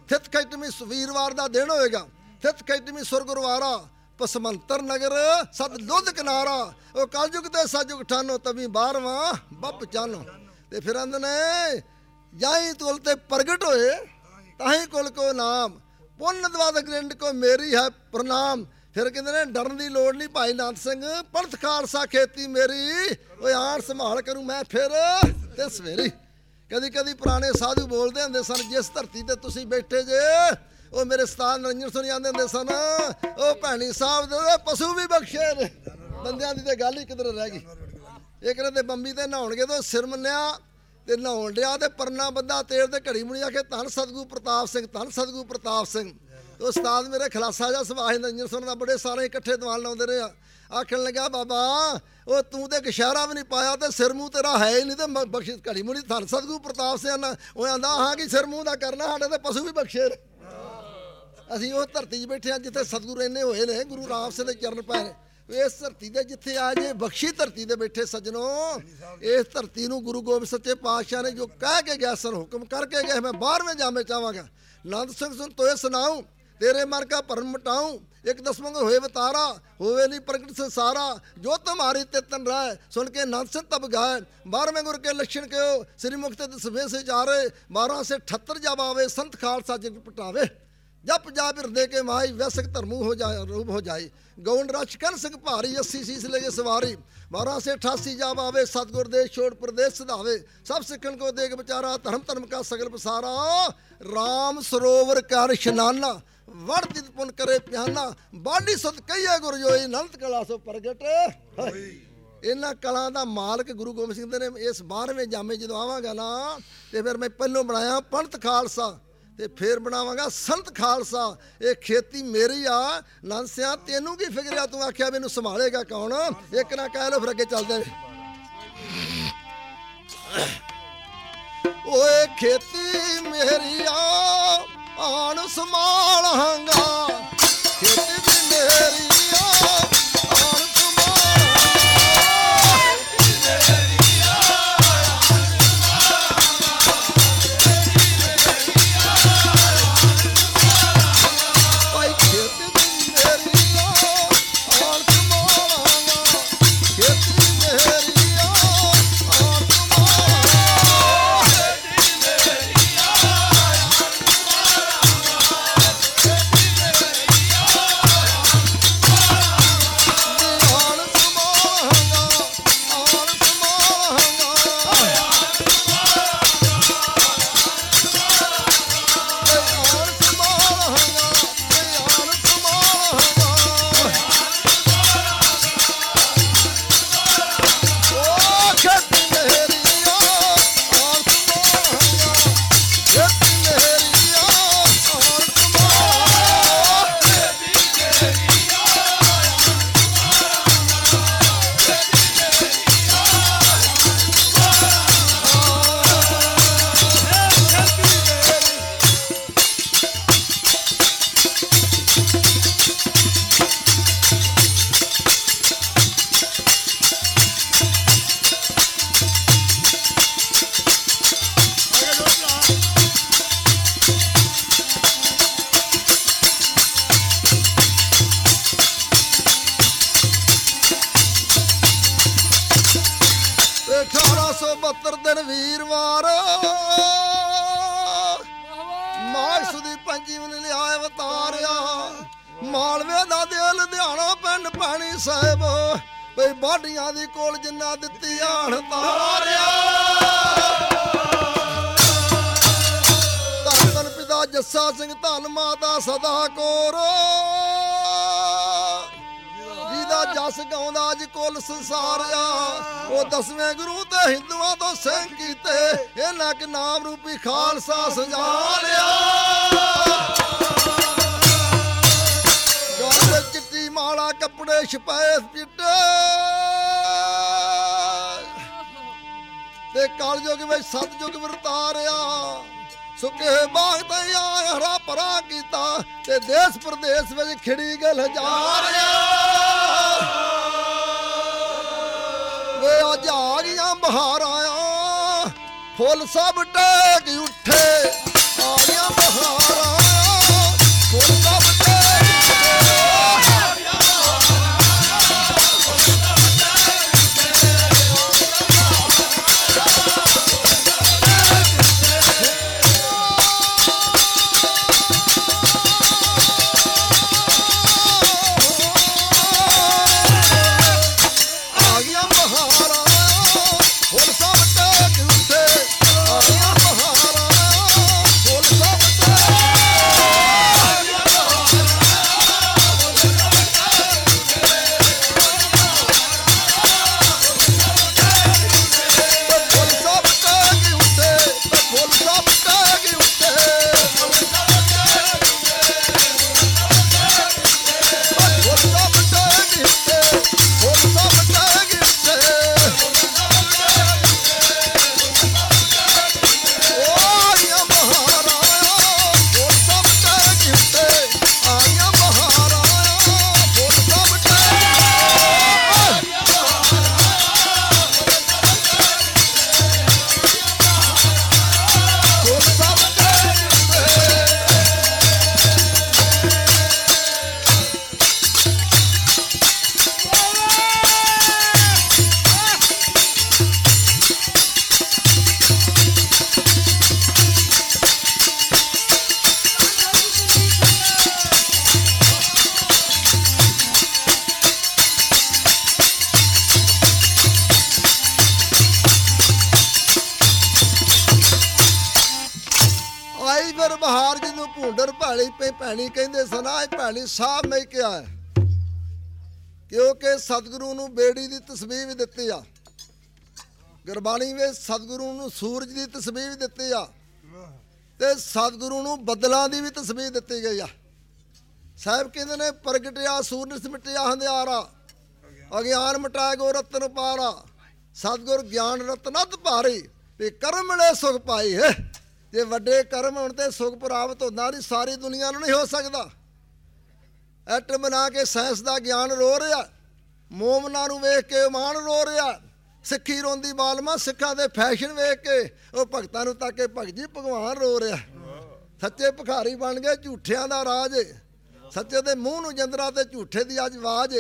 ਥਿਤ ਖੈਟਮੀ ਵੀਰਵਾਰ ਦਾ ਦਿਨ ਹੋਏਗਾ ਥਿਤ ਖੈਟਮੀ ਸੁਰਗੁਰਵਾਰਾ ਪਸਮੰਤਰ ਨਗਰ, ਸਤ ਦੁੱਧ ਕਿਨਾਰਾ, ਉਹ ਕਲਯੁਗ ਤੇ ਸਜੁਗ ਠਾਨੋ ਤਵੀ ਬਾਰਵਾਂ ਬੱਪ ਚਾਨੋ। ਤੇ ਫਿਰ ਆਂਦੇ ਨੇ, ਜਾਈ ਤੁਲ ਤੇ ਪ੍ਰਗਟ ਹੋਏ, ਤਾਹੀ ਕੁਲ ਕੋ ਨਾਮ, ਪੁੰਨ ਦਵਾਦ ਗ੍ਰਿੰਡ ਕੋ ਮੇਰੀ ਹੈ ਪ੍ਰਣਾਮ। ਫਿਰ ਕਹਿੰਦੇ ਨੇ, ਡਰਨ ਦੀ ਲੋੜ ਨਹੀਂ ਭਾਈ ਨਾਨਕ ਸਿੰਘ, ਪੰਥ ਖਾਲਸਾ ਖੇਤੀ ਮੇਰੀ, ਓਏ ਆਣ ਸੰਭਾਲ ਕਰੂੰ ਮੈਂ ਫਿਰ ਤੇ ਸਵੇਰੀ। ਕਦੀ ਕਦੀ ਪੁਰਾਣੇ ਸਾਧੂ ਬੋਲਦੇ ਹੁੰਦੇ ਸਨ, ਜਿਸ ਧਰਤੀ ਤੇ ਤੁਸੀਂ ਬੈਠੇ ਜੇ, ਉਹ ਮੇਰੇ ਸਤਾਨ ਨਰਿੰਜਨ ਸੁਣੀ ਆਂਦੇ ਹੁੰਦੇ ਸਨ। ਉਹ ਭੈਣੀ ਸਾਹਿਬ ਦੇ ਪਸ਼ੂ ਵੀ ਬਖਸ਼ੇ ਨੇ। ਬੰਦਿਆਂ ਦੀ ਤੇ ਗੱਲ ਹੀ ਕਿਧਰ ਰਹਿ ਗਈ। ਇੱਕ ਨੇ ਬੰਬੀ ਤੇ ਨਹਾਉਣਗੇ ਤਾਂ ਸਿਰ ਮੰਨਿਆ ਤੇ ਨਹਾਉਣ ਡਿਆ ਤੇ ਪਰਨਾ ਬੰਦਾ ਤੇਲ ਤੇ ਘੜੀ ਮੁਣੀ ਆਖੇ ਧੰਨ ਸਤਗੁਰੂ ਪ੍ਰਤਾਪ ਸਿੰਘ, ਧੰਨ ਸਤਗੁਰੂ ਪ੍ਰਤਾਪ ਸਿੰਘ। ਉਸਤਾਦ ਮੇਰੇ ਖਲਾਸਾ ਜਾਂ ਸੁਭਾਸ਼ ਨਰਿੰਜਨ ਸੁਣ ਦਾ ਬੜੇ ਸਾਰੇ ਇਕੱਠੇ ਦੀਵਾਨ ਲਾਉਂਦੇ ਰਹੇ ਆ। ਆਖਣ ਲੱਗਾ, ਬਾਬਾ, ਉਹ ਤੂੰ ਤੇ ਗਸ਼ਾਰਾ ਵੀ ਨਹੀਂ ਪਾਇਆ ਤੇ ਸਿਰ ਮੂੰਹ ਤੇਰਾ ਹੈ ਹੀ ਨਹੀਂ ਤੇ ਮ- ਬਖਸ਼ਿਸ਼ ਘੜੀ ਮੁੜੀ ਧੰਨ ਸਤਗੁਰੂ ਪ੍ਰਤਾਪ ਸਿੰਘ ਉਹ ਆਂਦਾ, ਹਾਂ ਕਿ ਸਿਰ ਮੂੰਹ ਦਾ ਕਰਨਾ, ਸਾਡੇ ਤੇ ਪਸ਼ੂ ਵੀ ਬਖਸ਼ੇ ਨੇ। ਅਸੀਂ ਉਹ ਧਰਤੀ 'ਚ ਬੈਠੇ ਆ ਜਿੱਥੇ ਸਤਿਗੁਰੂ ਇੰਨੇ ਹੋਏ ਨੇ, ਗੁਰੂ ਰਾਮ ਸਿੰਘ ਦੇ ਚਰਨ ਪਏ ਨੇ ਇਸ ਧਰਤੀ ਦੇ ਜਿੱਥੇ ਆ ਜੇ ਬਖਸ਼ੀ ਧਰਤੀ ਤੇ ਬੈਠੇ ਸੱਜਣੋ, ਇਸ ਧਰਤੀ ਨੂੰ ਗੁਰੂ ਗੋਬਿੰਦ ਸੱਚੇ ਪਾਤਸ਼ਾਹ ਨੇ ਜੋ ਕਹਿ ਕੇ ਗਿਆ, ਸਰ ਹੁਕਮ ਕਰਕੇ ਗਿਆ, ਮੈਂ 12ਵੇਂ ਜਾਮੇ ਚਾਹਾਂਗਾ। ਨੰਦ ਸਿੰਘ, ਸੁਣ, ਤੋਏ ਸੁਣਾਉ ਤੇਰੇ ਮਰ ਕਾ ਭਰਮ ਮਟਾਉ, ਇੱਕ ਦਸਮੰਗ ਹੋਏ ਵਤਾਰਾ, ਹੋਵੇ ਨਹੀਂ ਪ੍ਰਗਟ ਸੰਸਾਰਾ, ਜੋ ਤੁਮਾਰੀ ਤਿਤਨ ਤਨ ਰਹਿ, ਸੁਣ ਕੇ ਨੰਦ ਤਬ ਗਾਏ 12ਵੇਂ ਗੁਰ ਕੇ ਲਛਣ ਕਿਓ ਸ੍ਰੀ ਮੁਕਤ ਤੇ ਸਵੇ ਸੇ ਜਾਰੇ 12 ਸੇ 78 ਜਬ ਆਵੇ ਸੰਤ ਖਾਲਸਾ ਜਗ ਪਟਾਵੇ। ਜਪ ਜਾ ਬਿਰਦੇ ਕੇ ਮਾਈ, ਵੈਸਕ ਧਰਮੂ ਹੋ ਜਾਏ ਰੂਪ ਹੋ ਜਾਏ ਗੌਣ ਰਚ ਕਨ ਸਿੰਘ ਭਾਰੀ 80 ਸੀਸ ਲਗੇ ਸਵਾਰੀ। 12 ਸੇ 88 ਜਬ ਆਵੇ ਸਤਗੁਰ ਦੇ ਛੋੜ ਪ੍ਰਦੇਸ਼ ਸਧਾਵੇ ਸਭ ਸਿੱਖਣ ਕੋ ਦੇਖ ਵਿਚਾਰਾ, ਧਰਮ ਧਰਮ ਕਾ ਸਗਲ ਪਸਾਰਾ। RAM ਸਰੋਵਰ ਕਰ ਇਸ਼ਨਾਨਾ ਵੜ ਪੁਨ ਕਰੇ ਪਿਆਨਾ ਬਾਡੀ ਸਤ ਕਈਏ ਗੁਰ ਜੋਈ ਨੰਤ ਕਲਾ ਸੋ ਪ੍ਰਗਟ। ਇਹਨਾਂ ਕਲਾਂ ਦਾ ਮਾਲਕ ਗੁਰੂ ਗੋਬਿੰਦ ਸਿੰਘ ਦੇ ਨੇ ਇਸ 12ਵੇਂ ਜਾਮੇ ਜਦੋਂ ਆਵਾਂਗਾ ਨਾ, ਤੇ ਫਿਰ ਮੈਂ ਪਹਿਲੋਂ ਬਣਾਇਆ ਪੰਥ ਖਾਲਸਾ, ਤੇ ਫੇਰ ਬਣਾਵਾਂਗਾ ਸੰਤ ਖਾਲਸਾ। ਇਹ ਖੇਤੀ ਮੇਰੀ ਆ ਨੰਸਿਆ ਤੈਨੂੰ ਕੀ ਫਿਕਰ ਆ? ਤੂੰ ਆਖਿਆ ਮੈਨੂੰ ਸੰਭਾਲੇਗਾ ਕੌਣ? ਇੱਕ ਨਾ ਕਹਿ ਲੋ ਫਿਰ ਅੱਗੇ ਚੱਲਦੇ ਓਏ ਖੇਤੀ ਮੇਰੀ ਆ ਆਣ ਸੰਭਾਲਾਂਗਾ। ਖੇਤੀ ਵੀ ਮੇਰੀ ਜੀਵਨ ਪੰਜੀਵਨ ਲਿਆ ਅਵਤਾਰਿਆ। ਮਾਲਵੇ ਦਾ ਦਿਲ ਲੁਧਿਆਣਾ ਪਿੰਡ ਪਾਣੀ ਸਾਹਿਬ। ਬਈ ਬਾਡੀਆਂ ਦੀ ਕੋਲ ਜਿੰਨਾ ਦਿੱਤੀ ਆਣ ਤਾਰਿਆ। ਧੰਨ ਪਿਤਾ ਜੱਸਾ ਸਿੰਘ ਧੰਨ ਮਾਤਾ ਸਦਾ ਕੋਰ। ਜਿਹਦਾ ਜਸ ਗਾਉਂਦਾ ਅੱਜ ਕੁੱਲ ਸੰਸਾਰ ਆ ਉਹ ਦਸਵੇਂ ਗੁਰੂ ਤੇ ਹਿੰਦੂਆਂ ਤੋਂ ਸਿੰਘ ਕੀਤੇ। ਇਹਨਾਂ ਕਿ ਨਾਮ ਰੂਪੀ ਖਾਲਸਾ ਸਜਾਲਿਆ ਗਲ ਚਿੱਟੀ ਮਾਲਾ ਕੱਪੜੇ ਛਪਾਏ ਚਿੱਟੇ ਤੇ ਕਲਯੁਗ ਵਿੱਚ ਸਤਜੁਗ ਵਰਤਾਰਿਆ। ਸੁੱਕੇ ਬਾਗ ਤੇ ਆ ਹਰਾ ਭਰਾ ਕੀਤਾ ਤੇ ਦੇਸ਼ ਪ੍ਰਦੇਸ਼ ਵਿੱਚ ਖਿੜੀ ਗਲ ਹਜ਼ਾਰਿਆ। ਵੇ ਅੱਜ ਆ ਗਈਆਂ ਬਹਾਰਾਂ ਫੁੱਲ ਸਭ ਟੇਕ ਉੱਠੇ। ਆ ਆਈ ਫਿਰ ਬਹਾਰ ਜਿਹਨੂੰ ਭੁੰਡਰ ਭਾਲੀ ਪੇ ਭੈਣੀ ਕਹਿੰਦੇ ਸਨ ਆਏ ਭੈਣੀ ਸਾਹਿਬ ਮੈਂ ਕਿਹਾ ਹੈ। ਕਿਉਂਕਿ ਸਤਿਗੁਰੂ ਨੂੰ ਬੇੜੀ ਦੀ ਤਸਵੀਰ ਵੀ ਦਿੱਤੀ ਆ। ਗੁਰਬਾਣੀ ਵਿੱਚ ਸਤਿਗੁਰੂ ਨੂੰ ਸੂਰਜ ਦੀ ਤਸਵੀਰ ਵੀ ਦਿੱਤੀ ਆ ਤੇ ਸਤਿਗੁਰੂ ਨੂੰ ਬੱਦਲਾਂ ਦੀ ਵੀ ਤਸਵੀਰ ਦਿੱਤੀ ਗਈ ਆ। ਸਾਹਿਬ ਕਹਿੰਦੇ ਨੇ, ਪ੍ਰਗਟਿਆ ਸੂਰਜ ਮਿਟਿਆ ਹੰਦਿਆਰਾ ਅਗਿਆਨ ਮਿਟਾਇ ਗੋ ਰਤਨ ਪਾਰਾ। ਸਤਿਗੁਰ ਗਿਆਨ ਰਤਨਤ ਭਾਰੀ, ਵੀ ਕਰਮ ਨੇ ਸੁਖ ਪਾਈ ਹੈ। ਜੇ ਵੱਡੇ ਕਰਮ ਹੋਣ ਤੇ ਸੁਖ ਪ੍ਰਾਪਤ ਹੁੰਦਾ ਨਹੀਂ ਸਾਰੀ ਦੁਨੀਆ ਨੂੰ ਨਹੀਂ ਹੋ ਸਕਦਾ। ਐਟਮ ਬਣਾ ਕੇ ਸਾਇੰਸ ਦਾ ਗਿਆਨ ਰੋ ਰਿਹਾ, ਮੋਮਨਾ ਨੂੰ ਵੇਖ ਕੇ ਮਾਨ ਰੋ ਰਿਹਾ, ਸਿੱਖੀ ਰੋਂਦੀ ਬਾਲਮਾ, ਸਿੱਖਾਂ ਦੇ ਫੈਸ਼ਨ ਵੇਖ ਕੇ, ਉਹ ਭਗਤਾਂ ਨੂੰ ਤੱਕ ਕੇ ਭਗਤ ਜੀ ਭਗਵਾਨ ਰੋ ਰਿਹਾ। ਸੱਚੇ ਭਿਖਾਰੀ ਬਣ ਗਏ, ਝੂਠਿਆਂ ਦਾ ਰਾਜ ਸੱਚੇ ਦੇ ਮੂੰਹ ਨੂੰ ਜੰਦਰਾ ਤੇ ਝੂਠੇ ਦੀ ਅੱਜ ਆਵਾਜ਼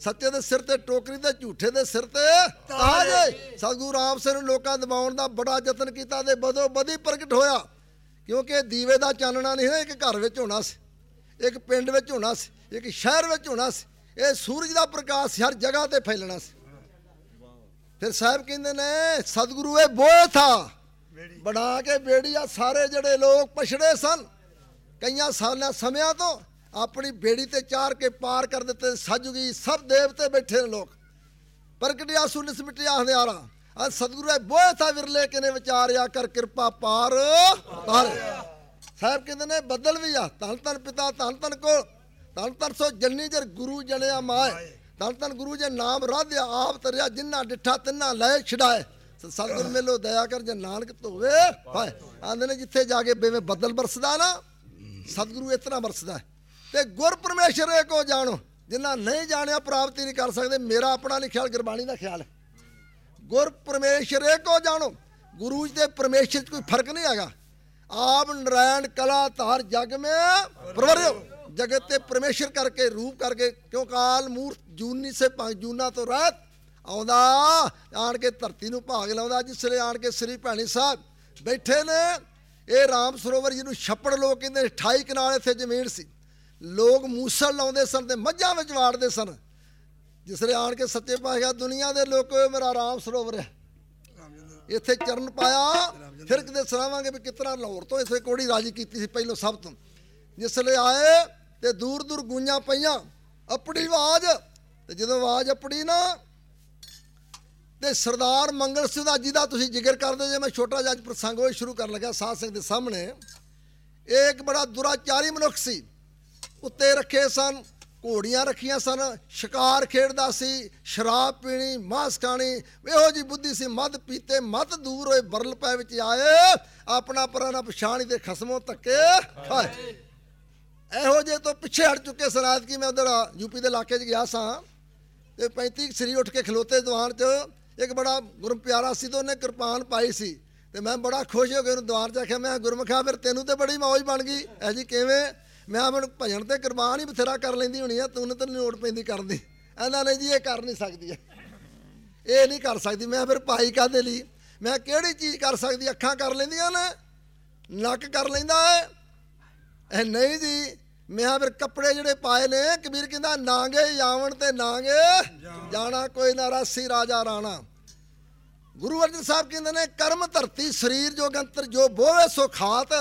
ਸੱਚੇ ਦੇ ਸਿਰ ਤੇ ਟੋਕਰੀ ਤੇ ਝੂਠੇ ਦੇ ਸਿਰ ਤੇ। ਤਾਜ ਸਤਿਗੁਰੂ ਰਾਮ ਸਿੰਘ ਨੂੰ ਲੋਕਾਂ ਦਬਾਉਣ ਦਾ ਬੜਾ ਯਤਨ ਕੀਤਾ ਤੇ ਬਦੋ ਬਦੀ ਪ੍ਰਗਟ ਹੋਇਆ। ਕਿਉਂਕਿ ਦੀਵੇ ਦਾ ਚਾਨਣਾ ਨਹੀਂ ਇੱਕ ਘਰ ਵਿੱਚ ਹੋਣਾ ਸੀ ਇੱਕ ਪਿੰਡ ਵਿੱਚ ਹੋਣਾ ਸੀ ਇੱਕ ਸ਼ਹਿਰ ਵਿੱਚ ਹੋਣਾ ਸੀ। ਇਹ ਸੂਰਜ ਦਾ ਪ੍ਰਕਾਸ਼ ਹਰ ਜਗ੍ਹਾ ਤੇ ਫੈਲਣਾ ਸੀ। ਫਿਰ ਸਾਹਿਬ ਕਹਿੰਦੇ ਨੇ ਸਤਿਗੁਰੂ ਇਹ ਬੋਏ ਥਾ। ਬਣਾ ਕੇ ਬੇੜੀ ਆ ਸਾਰੇ ਜਿਹੜੇ ਲੋਕ ਪਛੜੇ ਸਨ। ਕਈਆਂ ਸਾਲਾਂ ਸਮਿਆਂ ਤੋਂ ਆਪਣੀ ਬੇੜੀ ਤੇ ਚਾਰ ਕੇ ਪਾਰ ਕਰ ਦਿੱਤੇ ਸੱਜੂਗੀ ਸਭ ਦੇਵਤੇ ਬੈਠੇ ਨੇ ਲੋਕ। ਪ੍ਰਗਟਿਆ ਸੁਨਸ ਮਿਟਿਆ ਹੰਦਿਆਰਾ। ਆ ਸਤਿਗੁਰੂ ਇਹ ਬੋਏ ਥਾ ਵਿਰਲੇ ਕਿਨੇ ਵਿਚਾਰਿਆ ਕਰ, ਕਿਰਪਾ ਪਾਰ ਪਾਰ। ਸਾਹਿਬ ਕਹਿੰਦੇ ਨੇ, ਬਦਲ ਵੀ ਆ, ਧੰਨ ਧੰਨ ਪਿਤਾ, ਧੰਨ ਧੰਨ ਕੋ ਧੰਨ ਧੰਨ ਸੋ ਜੰਨੀ ਜਰ ਗੁਰੂ ਜਣਿਆ ਮਾਏ। ਧੰਨ ਧੰਨ ਗੁਰੂ ਜੇ ਨਾਮ ਰਾਧਿਆ, ਆਪ ਤਰਿਆ ਜਿੰਨਾ ਡਿੱਠਾ ਤਿੰਨਾ ਲੈ ਛਡਾਏ। ਸ- ਸਤਿਗੁਰ ਮੇਲੋ ਦਇਆ ਕਰ, ਜੇ ਨਾਨਕ ਧੋਵੇ ਹਾਏ ਆਂਦੇ ਨੇ, ਜਿੱਥੇ ਜਾ ਕੇ ਬੇਵੇਂ ਬੱਦਲ ਵਰਸਦਾ ਨਾ, ਸਤਿਗੁਰੂ ਇਤਨਾ ਵਰਸਦਾ ਤੇ ਗੁਰ ਪਰਮੇਸ਼ਰ ਏਕੋ ਜਾਣੋ। ਜਿਨ੍ਹਾਂ ਨਹੀਂ ਜਾਣਿਆ, ਪ੍ਰਾਪਤੀ ਨਹੀਂ ਕਰ ਸਕਦੇ। ਮੇਰਾ ਆਪਣਾ ਨਹੀਂ ਖਿਆਲ, ਗੁਰਬਾਣੀ ਦਾ ਖਿਆਲ ਹੈ। ਗੁਰ ਪਰਮੇਸ਼ਰ ਏਕੋ ਜਾਣੋ। ਗੁਰੂ ਜੀ ਤੇ ਪਰਮੇਸ਼ਰ 'ਚ ਕੋਈ ਫ਼ਰਕ ਨਹੀਂ ਹੈਗਾ। ਆਪ ਨਰਾਇਣ ਕਲਾ ਧਾਰ ਜਗ ਮੇ ਪ੍ਰਵਰਿਓ। ਜਗਤ ਤੇ ਪਰਮੇਸ਼ਰ ਕਰਕੇ, ਰੂਪ ਕਰਕੇ, ਕਿਉਂ ਕਾਲ ਮੂਰਤ ਜੂਨੀ ਸੇ ਪੰਜ ਜੂਨਾ ਤੋਂ ਰਾਤ ਆਉਂਦਾ। ਆਣ ਕੇ ਧਰਤੀ ਨੂੰ ਭਾਗ ਲਾਉਂਦਾ, ਜਿਸ ਵੇਲੇ ਆਣ ਕੇ ਸ੍ਰੀ ਭੈਣੀ ਸਾਹਿਬ ਬੈਠੇ ਨੇ। ਇਹ ਰਾਮ ਸਰੋਵਰ ਜਿਹਨੂੰ ਛੱਪੜ ਲੋਕ ਕਹਿੰਦੇ 28 ਕਨਾਲ ਇੱਥੇ ਜ਼ਮੀਨ ਸੀ। ਲੋਕ ਮੂਸਲ ਲਾਉਂਦੇ ਸਨ ਤੇ ਮੱਝਾਂ ਵਿੱਚ ਵਾੜਦੇ ਸਨ। ਜਿਸ ਆਣ ਕੇ ਸੱਚੇ ਪਾਤਸ਼ਾਹ ਦੁਨੀਆ ਦੇ ਲੋਕੋ ਮੇਰਾ ਰਾਮ ਸਰੋਵਰ ਹੈ। ਇੱਥੇ ਚਰਨ ਪਾਇਆ, ਫਿਰ ਕਿਤੇ ਸੁਣਾਵਾਂਗੇ ਵੀ ਕਿਤਨਾ ਲਾਹੌਰ ਤੋਂ ਇਸੇ ਕੋੜੀ ਰਾਜੀ ਕੀਤੀ ਸੀ ਪਹਿਲੋਂ ਸਭ ਤੋਂ। ਜਿਸ ਆਏ ਤੇ ਦੂਰ ਦੂਰ ਗੂੰਜਾਂ ਪਈਆਂ ਆਪਣੀ ਆਵਾਜ਼, ਤੇ ਜਦੋਂ ਆਵਾਜ਼ ਆਪਣੀ ਨਾ, ਤੇ ਸਰਦਾਰ ਮੰਗਲ ਸਿੰਘ ਦਾ ਜਿਹਦਾ ਤੁਸੀਂ ਜ਼ਿਕਰ ਕਰਦੇ ਜੇ, ਮੈਂ ਛੋਟਾ ਜਿਹਾ ਅੱਜ ਪ੍ਰਸੰਗ ਹੋਏ ਸ਼ੁਰੂ ਕਰਨ ਲੱਗਾ ਸਾਧ ਸਿੰਘ ਦੇ ਸਾਹਮਣੇ। ਇਹ ਇੱਕ ਬੜਾ ਦੁਰਾਚਾਰੀ ਮਨੁੱਖ ਸੀ। ਉੱਤੇ ਰੱਖੇ ਸਨ, ਘੋੜੀਆਂ ਰੱਖੀਆਂ ਸਨ, ਸ਼ਿਕਾਰ ਖੇਡਦਾ ਸੀ, ਸ਼ਰਾਬ ਪੀਣੀ, ਮਾਸ ਖਾਣੀ ਇਹੋ ਜੀ ਬੁੱਧੀ ਸੀ ਮਦ ਪੀਤੇ ਮਤ ਦੂਰ ਹੋਏ ਬਰਲ ਪੈ ਵਿੱਚ ਆਏ, ਆਪਣਾ ਪਰਾਨਾ ਪਛਾਣੀ ਤੇ ਖਸਮੋਂ ਧੱਕੇ ਖਾਏ ਇਹੋ ਜੇ ਤੋਂ ਪਿੱਛੇ ਹਟ ਚੁੱਕੇ ਸਨਾਦ ਕੀ ਮੈਂ ਉਧਰ ਯੂਪੀ ਦੇ ਇਲਾਕੇ 'ਚ ਗਿਆ ਸਾਂ, ਤੇ 35 ਸਰੀ ਉੱਠ ਕੇ ਖਲੋਤੇ ਦੀਵਾਨ 'ਚ, ਇੱਕ ਬੜਾ ਗੁਰਮ ਪਿਆਰਾ ਸੀ ਤੇ ਉਹਨੇ ਕਿਰਪਾਨ ਪਾਈ ਸੀ, ਤੇ ਮੈਂ ਬੜਾ ਖੁਸ਼ ਹੋ ਕੇ ਉਹਨੂੰ ਦੀਵਾਨ 'ਚ ਆਖਿਆ, ਮੈਂ ਗੁਰਮਖਾ, ਫਿਰ ਤੈਨੂੰ ਤੇ ਬੜੀ ਮੌਜ ਬਣ ਗਈ ਐ ਜੀ ਕਿਵੇਂ? ਮੈਂ ਆਪਣ ਭਜਨ ਤੇ ਕੁਰਬਾਨ ਹੀ ਬਥੇਰਾ ਕਰ ਲੈਂਦੀ ਹੋਣੀ ਆ, ਤੂੰ ਤਾਂ ਲੋੜ ਪੈਂਦੀ ਕਰਦੀ ਐਂਦਾ ਨਹੀਂ ਜੀ, ਇਹ ਕਰ ਨਹੀਂ ਸਕਦੀ ਐ ਇਹ ਨਹੀਂ ਕਰ ਸਕਦੀ, ਮੈਂ ਫਿਰ ਪਾਈ ਕਾਦੇ ਲਈ? ਮੈਂ ਕਿਹੜੀ ਚੀਜ਼ ਕਰ ਸਕਦੀ, ਅੱਖਾਂ ਕਰ ਲੈਂਦੀਆਂ ਨੇ, ਨੱਕ ਕਰ ਲੈਂਦਾ ਹੈ। ਇਹ ਨਹੀਂ ਜੀ, ਮੈਂ ਫਿਰ ਕੱਪੜੇ ਜਿਹੜੇ ਪਾਏ ਨੇ, ਕਬੀਰ ਕਹਿੰਦਾ, ਨਾਂਗੇ ਜਾਵਣ ਤੇ ਨਾਂਗੇ, ਜਾਣਾ ਕੋਈ ਨਾ, ਰਾਸੀ ਰਾਜਾ ਰਾਣਾ। ਗੁਰੂ ਅਰਜਨ ਸਾਹਿਬ ਕਹਿੰਦੇ ਨੇ, ਕਰਮ ਧਰਤੀ ਸਰੀਰ ਜੋ ਗੰਤਰ ਜੋ ਬੋਵੇ ਸੋ ਖਾਤ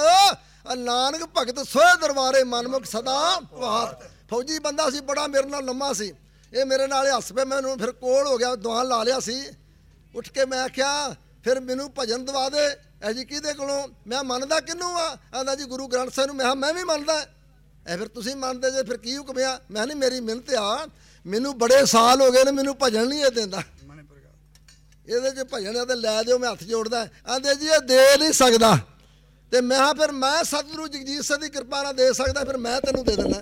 ਨਾਨਕ ਭਗਤ ਸੋਏ ਦਰਬਾਰੇ ਮਨਮੁਖ ਸਦਾ ਭਾਤ ਫੌਜੀ ਬੰਦਾ ਸੀ ਬੜਾ ਮੇਰੇ ਨਾਲ ਲੰਮਾ ਸੀ। ਇਹ ਮੇਰੇ ਨਾਲ ਹੱਸ ਪਿਆ ਮੈਨੂੰ ਫਿਰ ਕੋਲ ਹੋ ਗਿਆ ਦੁਆਨ ਲਾ ਲਿਆ ਸੀ। ਉੱਠ ਕੇ ਮੈਂ ਆਖਿਆ ਫਿਰ ਮੈਨੂੰ ਭਜਨ ਦਵਾ ਦੇ ਐ ਜੀ ਕਿਹਦੇ ਕੋਲੋਂ? ਮੈਂ ਮੰਨਦਾ ਕਿਹਨੂੰ ਆ? ਆਂਦਾ ਜੀ ਗੁਰੂ ਗ੍ਰੰਥ ਸਾਹਿਬ ਨੂੰ। ਮੈਂ ਕਿਹਾ ਮੈਂ ਵੀ ਮੰਨਦਾ ਐ ਫਿਰ ਤੁਸੀਂ ਮੰਨਦੇ ਜੇ ਫਿਰ ਕੀ ਹੁਕਮ ਆ? ਮੈਂ ਨਹੀਂ ਮੇਰੀ ਮਿਹਨਤ ਆ। ਮੈਨੂੰ ਬੜੇ ਸਾਲ ਹੋ ਗਏ ਨੇ ਮੈਨੂੰ ਭਜਨ ਨਹੀਂ ਇਹ ਦਿੰਦਾ। ਇਹਦੇ 'ਚ ਭਜਨ ਆ ਤੇ ਲੈ ਦਿਓ ਮੈਂ ਹੱਥ ਜੋੜਦਾ। ਆਂਦੇ ਜੀ ਇਹ ਦੇ ਨਹੀਂ ਸਕਦਾ। ਤੇ ਮੈਂ ਕਿਹਾ, ਫਿਰ ਮੈਂ ਸਤਿਗੁਰੂ ਜਗਜੀਤ ਸਿੰਘ ਦੀ ਕਿਰਪਾ ਨਾਲ ਦੇ ਸਕਦਾ, ਫਿਰ ਮੈਂ ਤੈਨੂੰ ਦੇ ਦਿੰਦਾ।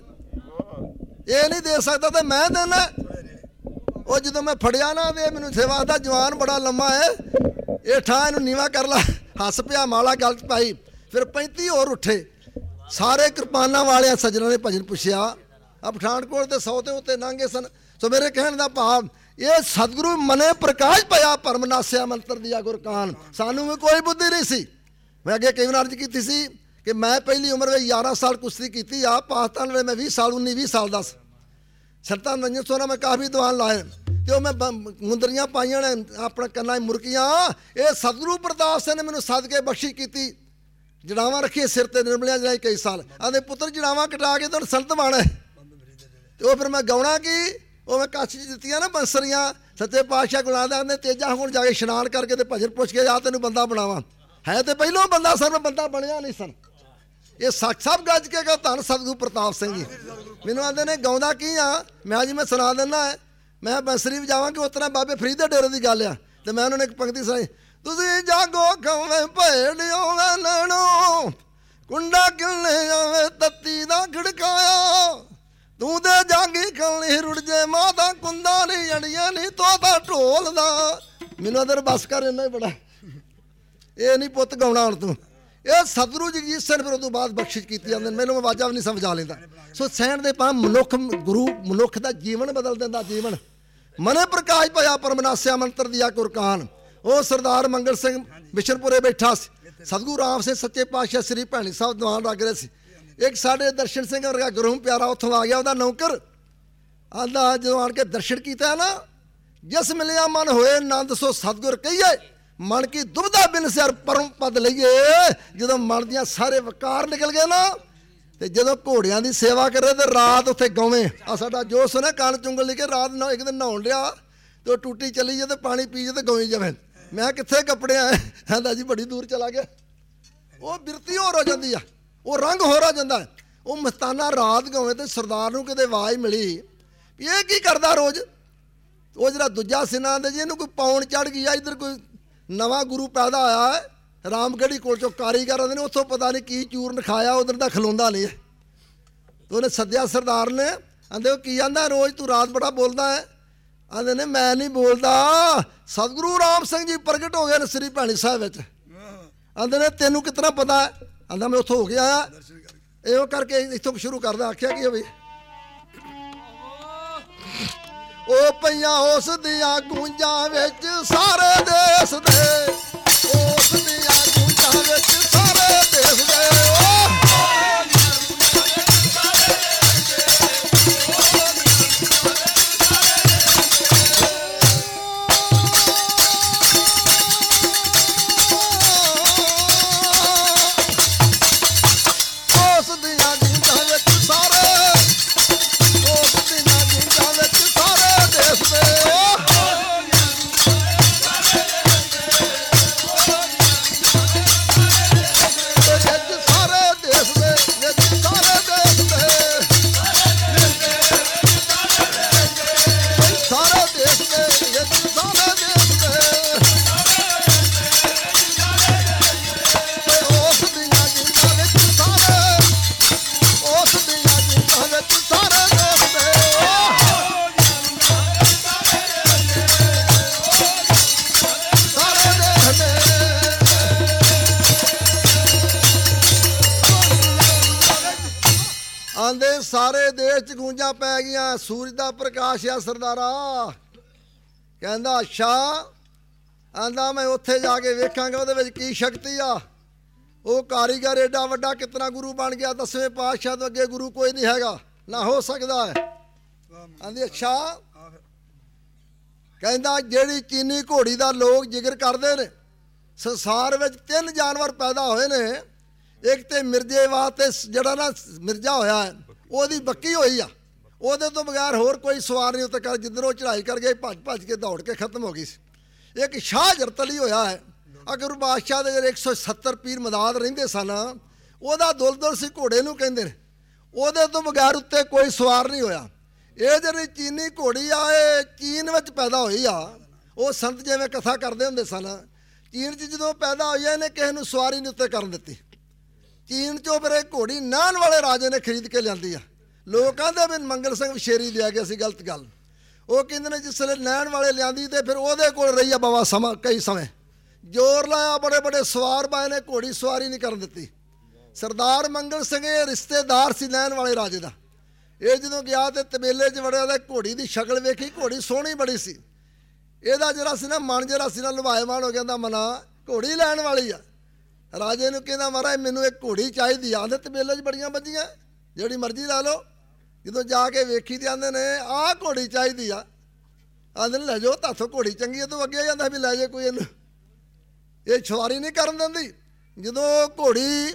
ਇਹ ਨਹੀਂ ਦੇ ਸਕਦਾ ਤੇ ਮੈਂ ਦੇਣਾ ਉਹ ਜਦੋਂ ਮੈਂ ਫੜਿਆ ਨਾ, ਤੇ ਮੈਨੂੰ ਸੇਵਾ ਦਾ ਜਵਾਨ ਬੜਾ ਲੰਮਾ ਹੈ ਇਹ ਠਾਂ ਇਹਨੂੰ ਨੀਵਾ ਕਰ ਲਾ। ਹੱਸ ਪਿਆ, ਮਾਲਾ ਗਲਤ 'ਚ ਪਾਈ। ਫਿਰ 35 ਹੋਰ ਉੱਠੇ। ਸਾਰੇ ਕਿਰਪਾਨਾਂ ਵਾਲਿਆਂ ਸੱਜਣਾਂ ਨੇ ਭਜਨ ਪੁੱਛਿਆ। ਆ ਪਠਾਨਕੋਟ ਦੇ 100 ਤੇ ਉੱਤੇ ਲੰਘੇ ਸਨ। ਸੋ ਮੇਰੇ ਕਹਿਣ ਦਾ ਭਾਵ, ਇਹ ਸਤਿਗੁਰੂ ਮਨੇ ਪ੍ਰਕਾਸ਼ ਪਿਆ ਪਰਮਨਾਸਿਆ ਮੰਤਰ ਦਿਆ ਗੁਰਕਾਨ। ਸਾਨੂੰ ਵੀ ਕੋਈ ਬੁੱਧੀ ਨਹੀਂ ਸੀ। ਮੈਂ ਅੱਗੇ ਕਈ ਵਾਰ ਅਰਜ਼ ਕੀਤੀ ਸੀ ਕਿ ਮੈਂ ਪਹਿਲੀ ਉਮਰ ਵਿੱਚ 11 ਸਾਲ ਕੁਸ਼ਤੀ ਕੀਤੀ ਆ, ਪਾਕਿਸਤਾਨ ਵੇਲੇ ਮੈਂ 20 ਸਾਲ 19 20 ਸਾਲ ਦਾ ਸੀ। ਸਰਤਾ ਨੰਜਨ ਸੋਨਾ ਮੈਂ ਕਾਫੀ ਦੀਵਾਨ ਲਾਏ। ਤੇ ਉਹ ਮੈਂ ਬ- ਮੁੰਦਰੀਆਂ ਪਾਈਆਂ ਨੇ, ਆਪਣਾ ਕੰਨਾਂ 'ਚ ਮੁਰਕੀਆਂ। ਇਹ ਸਤਿਗੁਰੂ ਪ੍ਰਤਾਪ ਸਿੰਘ ਨੇ ਮੈਨੂੰ ਸਦਕੇ ਬਖਸ਼ੀ ਕੀਤੀ। ਜੜਾਵਾਂ ਰੱਖੀ ਸਿਰ ਤੇ, ਨਿਰਮਲਿਆ ਜਾਈ ਕਈ ਸਾਲ। ਆਦੇ ਪੁੱਤਰ, ਜੜਾਵਾਂ ਕਟਾ ਕੇ ਤੁਹਾਨੂੰ ਸੰਤ ਬਣ ਤੇ ਉਹ ਫਿਰ ਮੈਂ ਗਾਉਣਾ ਕੀ? ਉਹ ਮੈਂ ਕੱਛ 'ਚ ਦਿੱਤੀਆਂ ਨਾ ਬੰਸਰੀਆਂ। ਸੱਚੇ ਪਾਤਸ਼ਾਹ ਕੋਲ ਆਂਦਾ ਨੇ ਤੇਜਾ ਹੁਣ ਜਾ ਕੇ ਇਸ਼ਨਾਨ ਕਰਕੇ ਤੇ ਭਜਨ ਪੁੱਛ ਕੇ ਜਾ ਤੈਨੂੰ ਬੰਦਾ ਬਣਾਵਾਂ। ਹੈ ਤੇ ਪਹਿਲੋਂ ਬੰਦਾ ਸਰ ਬੰਦਾ ਬਣਿਆ ਨਹੀਂ ਸਨ। ਇਹ ਸੱਚ ਸਭ ਗੱਜ ਕੇ ਕਹੋ, ਧੰਨ ਸਤਿਗੁਰੂ ਪ੍ਰਤਾਪ ਸਿੰਘ ਜੀ। ਮੈਨੂੰ ਆਂਦੇ ਨੇ, ਗਾਉਂਦਾ ਕੀ ਆ? ਮੈਂ ਜੀ, ਮੈਂ ਸੁਣਾ ਦਿੰਦਾ ਮੈਂ ਬੰਸਰੀ ਵਜਾਵਾਂ ਕਿ ਉਤਰਾ ਬਾਬੇ ਫਰੀਦ ਦੇ ਡੇਰੇ ਦੀ ਗੱਲ ਆ। ਤੇ ਮੈਂ ਉਹਨਾਂ ਨੇ ਇੱਕ ਪੰਕਤੀ ਸੁਣਾਈ, ਤੁਸੀਂ ਜਾਗੋ ਖਵੇਂ ਭੇੜਿਓ ਵੈਨਣੋ ਕੁੰਡਾ ਕਿਲਨੇ ਆਵੇ ਤੱਤੀ ਦਾ ਖੜਕਾਇਆ। ਤੂੰ ਤੇ ਜਾਗੀ ਖਲਣੀ ਰੁੜ ਜੇ ਮਾਤਾ ਕੁੰਦਾ ਨਹੀਂ ਅੜੀਆਂ, ਨਹੀਂ ਤੋਤਾ ਢੋਲ ਦਾ। ਮੈਨੂੰ ਅਦਰ ਬਸ ਕਰ, ਇੰਨਾ ਹੀ ਬੜਾ। ਇਹ ਨਹੀਂ ਪੁੱਤ ਗਾਉਣਾ ਹੁਣ ਤੂੰ। ਇਹ ਸਤਿਗੁਰੂ ਜਗਜੀਤ ਸਿੰਘ ਫਿਰ ਉਹ ਤੋਂ ਬਾਅਦ ਬਖਸ਼ਿਸ਼ ਕੀਤੀ ਜਾਂਦੇ ਨੇ ਮੈਨੂੰ ਆਵਾਜ਼ਾਂ ਵੀ ਨਹੀਂ ਸਮਝਾ ਲੈਂਦਾ। ਸੋ ਸਹਿਣ ਦੇ ਪਾ ਮਨੁੱਖ, ਗੁਰੂ ਮਨੁੱਖ ਦਾ ਜੀਵਨ ਬਦਲ ਦਿੰਦਾ ਜੀਵਨ। ਮਨੇ ਪ੍ਰਕਾਸ਼ ਭਇਆ ਪਰਮਨਾਸਿਆ ਮੰਤਰ ਦਿਆ ਕੁਰਕਾਨ। ਉਹ ਸਰਦਾਰ ਮੰਗਲ ਸਿੰਘ ਬਿਸ਼ਨਪੁਰੇ ਬੈਠਾ ਸੀ। ਸਤਿਗੁਰੂ ਰਾਮ ਸਿੰਘ ਸੱਚੇ ਪਾਤਸ਼ਾਹ ਸ੍ਰੀ ਭੈਣੀ ਸਾਹਿਬ ਦੀਵਾਨ ਲੱਗ ਰਹੇ ਸੀ। ਇੱਕ ਸਾਡੇ ਦਰਸ਼ਨ ਸਿੰਘ ਵਰਗਾ ਗੁਰੂ ਪਿਆਰਾ ਉੱਥੋਂ ਆ ਗਿਆ, ਉਹਦਾ ਨੌਕਰ। ਆਂਦਾ ਜਦੋਂ ਆਣ ਕੇ ਦਰਸ਼ਨ ਕੀਤਾ ਨਾ, ਜਿਸ ਮਿਲਿਆ ਮਨ ਹੋਏ, ਆਨੰਦ ਸੋ ਸਤਿਗੁਰ ਕਹੀਏ। ਮਨ ਕੀ ਦੁਬਦਾ ਬਿਨ ਸਿਰ ਪਰਮ ਪਦ ਲਈਏ। ਜਦੋਂ ਮਨ ਦੀਆਂ ਸਾਰੇ ਵਕਾਰ ਨਿਕਲ ਗਏ ਨਾ, ਤੇ ਜਦੋਂ ਘੋੜਿਆਂ ਦੀ ਸੇਵਾ ਕਰੇ ਤੇ ਰਾਤ ਉੱਥੇ ਗਾਵੇਂ ਆ ਸਾਡਾ ਜੋਸ਼ ਨਾ ਕੰਨ ਚੁੰਗਲ ਲਿਖੇ ਰਾਤ ਨਾ ਇੱਕ ਦਿਨ ਨਹਾਉਣ ਲਿਆ ਤੇ ਉਹ ਟੂਟੀ ਚਲੀ ਜੇ ਤੇ ਪਾਣੀ ਪੀ ਜੇ ਤੇ ਗਾਵੇਂ ਜਾਵੇਂ। ਮੈਂ ਕਿੱਥੇ ਕੱਪੜੇ ਆਏ? ਕਹਿੰਦਾ ਜੀ, ਬੜੀ ਦੂਰ ਚਲਾ ਗਿਆ। ਉਹ ਬਿਰਤੀ ਹੋਰ ਹੋ ਜਾਂਦੀ ਆ। ਉਹ ਰੰਗ ਹੋਰ ਹੋ ਜਾਂਦਾ। ਉਹ ਮਸਤਾਨਾ ਰਾਤ ਗਾਵੇਂ ਤੇ ਸਰਦਾਰ ਨੂੰ ਕਿਤੇ ਆਵਾਜ਼ ਮਿਲੀ ਵੀ ਇਹ ਕੀ ਕਰਦਾ ਰੋਜ਼? ਉਹ ਜਿਹੜਾ ਦੂਜਾ ਸਿਨਾ ਦੇ ਜੀ, ਇਹਨੂੰ ਕੋਈ ਪੌਣ ਚੜ ਗਿਆ ਆ, ਇਧਰ ਕੋਈ ਨਵਾਂ ਗੁਰੂ ਪੈਦਾ ਹੋਇਆ ਹੈ ਰਾਮਗੜੀ ਕੋਲ ਚੋਂ ਕਾਰੀਗਰ ਆਉਂਦੇ ਨੇ, ਉੱਥੋਂ ਪਤਾ ਨਹੀਂ ਕੀ ਚੂਰਨ ਖਾਇਆ ਉਧਰ ਦਾ ਖਲੋਂਦਾ ਨਹੀਂ ਉਹਨੇ ਸੱਦਿਆ ਸਰਦਾਰ ਨੇ, ਆਂਦੇ ਉਹ ਕੀ ਆਂਦਾ, ਰੋਜ਼ ਤੂੰ ਰਾਤ ਬੜਾ ਬੋਲਦਾ ਹੈ। ਆਂਦੇ ਨੇ, ਮੈਂ ਨਹੀਂ ਬੋਲਦਾ। ਸਤਿਗੁਰੂ ਰਾਮ ਸਿੰਘ ਜੀ ਪ੍ਰਗਟ ਹੋ ਗਏ ਨੇ ਸ੍ਰੀ ਭੈਣੀ ਸਾਹਿਬ ਵਿੱਚ। ਆਂਦੇ ਨੇ, ਤੈਨੂੰ ਕਿਤਨਾ ਪਤਾ ਹੈ? ਆਂਦਾ, ਮੈਂ ਉੱਥੋਂ ਹੋ ਗਿਆ ਆ ਇਹੋ ਕਰਕੇ ਇੱਥੋਂ ਸ਼ੁਰੂ ਕਰਦਾ, ਆਖਿਆ ਕੀ ਹੋਵੇ ਉਹ ਪਈਆਂ ਉਸ ਦੀਆਂ ਗੂੰਜਾਂ ਵਿੱਚ ਸਾਰੇ ਦੇਸ਼ ਦੇ ਉਸ ਦੀਆਂ ਗੂੰਜਾਂ ਵਿੱਚ ਸਾਰੇ ਗੂੰਜਾਂ ਪੈ ਗਈਆਂ, ਸੂਰਜ ਦਾ ਪ੍ਰਕਾਸ਼ ਆ ਸਰਦਾਰਾ। ਕਹਿੰਦਾ, ਅੱਛਾ, ਆਂਦਾ ਮੈਂ ਉੱਥੇ ਜਾ ਕੇ ਵੇਖਾਂਗਾ ਉਹਦੇ ਵਿੱਚ ਕੀ ਸ਼ਕਤੀ ਆ। ਉਹ ਕਾਰੀਗਰ ਏਡਾ ਵੱਡਾ ਕਿਤਨਾ ਗੁਰੂ ਬਣ ਗਿਆ, ਦਸਵੇਂ ਪਾਤਸ਼ਾਹ ਤੋਂ ਅੱਗੇ ਗੁਰੂ ਕੋਈ ਨਹੀਂ ਹੈਗਾ, ਨਾ ਹੋ ਸਕਦਾ ਹੈ। ਆਂਦੀ, ਅੱਛਾ। ਕਹਿੰਦਾ, ਜਿਹੜੀ ਚੀਨੀ ਘੋੜੀ ਦਾ ਲੋਕ ਜ਼ਿਕਰ ਕਰਦੇ ਨੇ, ਸੰਸਾਰ ਵਿੱਚ ਤਿੰਨ ਜਾਨਵਰ ਪੈਦਾ ਹੋਏ ਨੇ, ਇੱਕ ਤੇ ਮਿਰਜੇ ਵਾਸਤੇ ਜਿਹੜਾ ਨਾ ਮਿਰਜਾ ਹੋਇਆ ਹੈ ਉਹਦੀ ਬੱਕੀ ਹੋਈ ਆ। ਉਹਦੇ ਤੋਂ ਬਗੈਰ ਹੋਰ ਕੋਈ ਸਵਾਰ ਨਹੀਂ ਉੱਤੇ ਕਰ ਜਿੱਧਰ ਉਹ ਚੜਾਈ ਕਰ ਗਏ, ਭੱਜ ਭੱਜ ਕੇ ਦੌੜ ਕੇ ਖਤਮ ਹੋ ਗਈ ਸੀ। ਇੱਕ ਸ਼ਾਹ ਜਰਤਲੀ ਹੋਇਆ ਹੈ। ਅਗਰ ਬਾਦਸ਼ਾਹ ਦੇ ਜਿਹੜੇ 170 ਪੀਰ ਮਦਾਦ ਰਹਿੰਦੇ ਸਨ, ਉਹਦਾ ਦੁਲਦੁਲ ਸੀ, ਘੋੜੇ ਨੂੰ ਕਹਿੰਦੇ ਨੇ। ਉਹਦੇ ਤੋਂ ਬਗੈਰ ਉੱਤੇ ਕੋਈ ਸਵਾਰ ਨਹੀਂ ਹੋਇਆ। ਇਹ ਜਿਹੜੀ ਚੀਨੀ ਘੋੜੀ ਆ, ਇਹ ਚੀਨ ਵਿੱਚ ਪੈਦਾ ਹੋਈ ਆ। ਉਹ ਸੰਤ ਜਿਵੇਂ ਕਥਾ ਕਰਦੇ ਹੁੰਦੇ ਸਨ, ਚੀਨ 'ਚ ਜਦੋਂ ਪੈਦਾ ਹੋਈ ਇਹਨੇ ਕਿਸੇ ਨੂੰ ਸਵਾਰੀ ਨਹੀਂ ਉੱਤੇ ਕਰਨ ਦਿੱਤੀ। ਚੀਨ 'ਚੋਂ ਫਿਰ ਇਹ ਘੋੜੀ ਨਾਨ ਵਾਲੇ ਰਾਜੇ ਨੇ ਖਰੀਦ ਕੇ ਲਿਆਂਦੀ ਆ। ਲੋਕ ਕਹਿੰਦੇ ਵੀ ਮੰਗਲ ਸਿੰਘ ਵਿਸ਼ੇਰੀ ਲਿਆ ਗਿਆ ਸੀ, ਗਲਤ ਗੱਲ। ਉਹ ਕਹਿੰਦੇ ਨੇ ਜਿਸ ਵੇਲੇ ਨੈਣ ਵਾਲੇ ਲਿਆਂਦੀ ਤੇ ਫਿਰ ਉਹਦੇ ਕੋਲ ਰਹੀ ਆ ਬਾਬਾ ਸਮਾਂ ਕਈ ਸਮੇਂ। ਜ਼ੋਰ ਲਾਇਆ, ਬੜੇ ਬੜੇ ਸਵਾਰ ਪਾਏ ਨੇ, ਘੋੜੀ ਸਵਾਰੀ ਨਹੀਂ ਕਰਨ ਦਿੱਤੀ। ਸਰਦਾਰ ਮੰਗਲ ਸਿੰਘ ਇਹ ਰਿਸ਼ਤੇਦਾਰ ਸੀ ਨੈਣ ਵਾਲੇ ਰਾਜੇ ਦਾ। ਇਹ ਜਦੋਂ ਗਿਆ ਤੇ ਤਬੇਲੇ 'ਚ ਵੜਿਆ ਤੇ ਘੋੜੀ ਦੀ ਸ਼ਕਲ ਵੇਖੀ, ਘੋੜੀ ਸੋਹਣੀ ਬੜੀ ਸੀ। ਇਹਦਾ ਜਿਹੜਾ ਸੀ ਨਾ ਮਨ, ਜਿਹੜਾ ਸੀ ਨਾ ਲਵਾਇਮਾਨ ਹੋ ਗਿਆ ਦਾ ਮਨਾ, ਘੋੜੀ ਲੈਣ ਵਾਲੀ ਆ। ਰਾਜੇ ਨੂੰ ਕਹਿੰਦਾ, ਮਹਾਰਾਜ, ਮੈਨੂੰ ਇੱਕ ਘੋੜੀ ਚਾਹੀਦੀ ਆ। ਆਂਦੇ ਤਬੇਲੇ 'ਚ ਬੜੀਆਂ ਵੱਜੀਆਂ। ਜਿਹੜੀ ਮਰਜ਼ੀ ਲਾ ਲਓ। ਜਦੋਂ ਜਾ ਕੇ ਵੇਖੀ ਤੇ ਆਂਦੇ ਨੇ ਆਹ ਘੋੜੀ ਚਾਹੀਦੀ ਆ। ਆਂਦੇ ਲੈ ਜਾਓ ਤਾਥੋਂ ਘੋੜੀ ਚੰਗੀ ਹੈ ਤੂੰ ਅੱਗੇ ਜਾਂਦਾ ਵੀ ਲੈ ਜਾ ਕੋਈ ਇਹਨੂੰ। ਇਹ ਸਵਾਰੀ ਨਹੀਂ ਕਰਨ ਦਿੰਦੀ। ਜਦੋਂ ਘੋੜੀ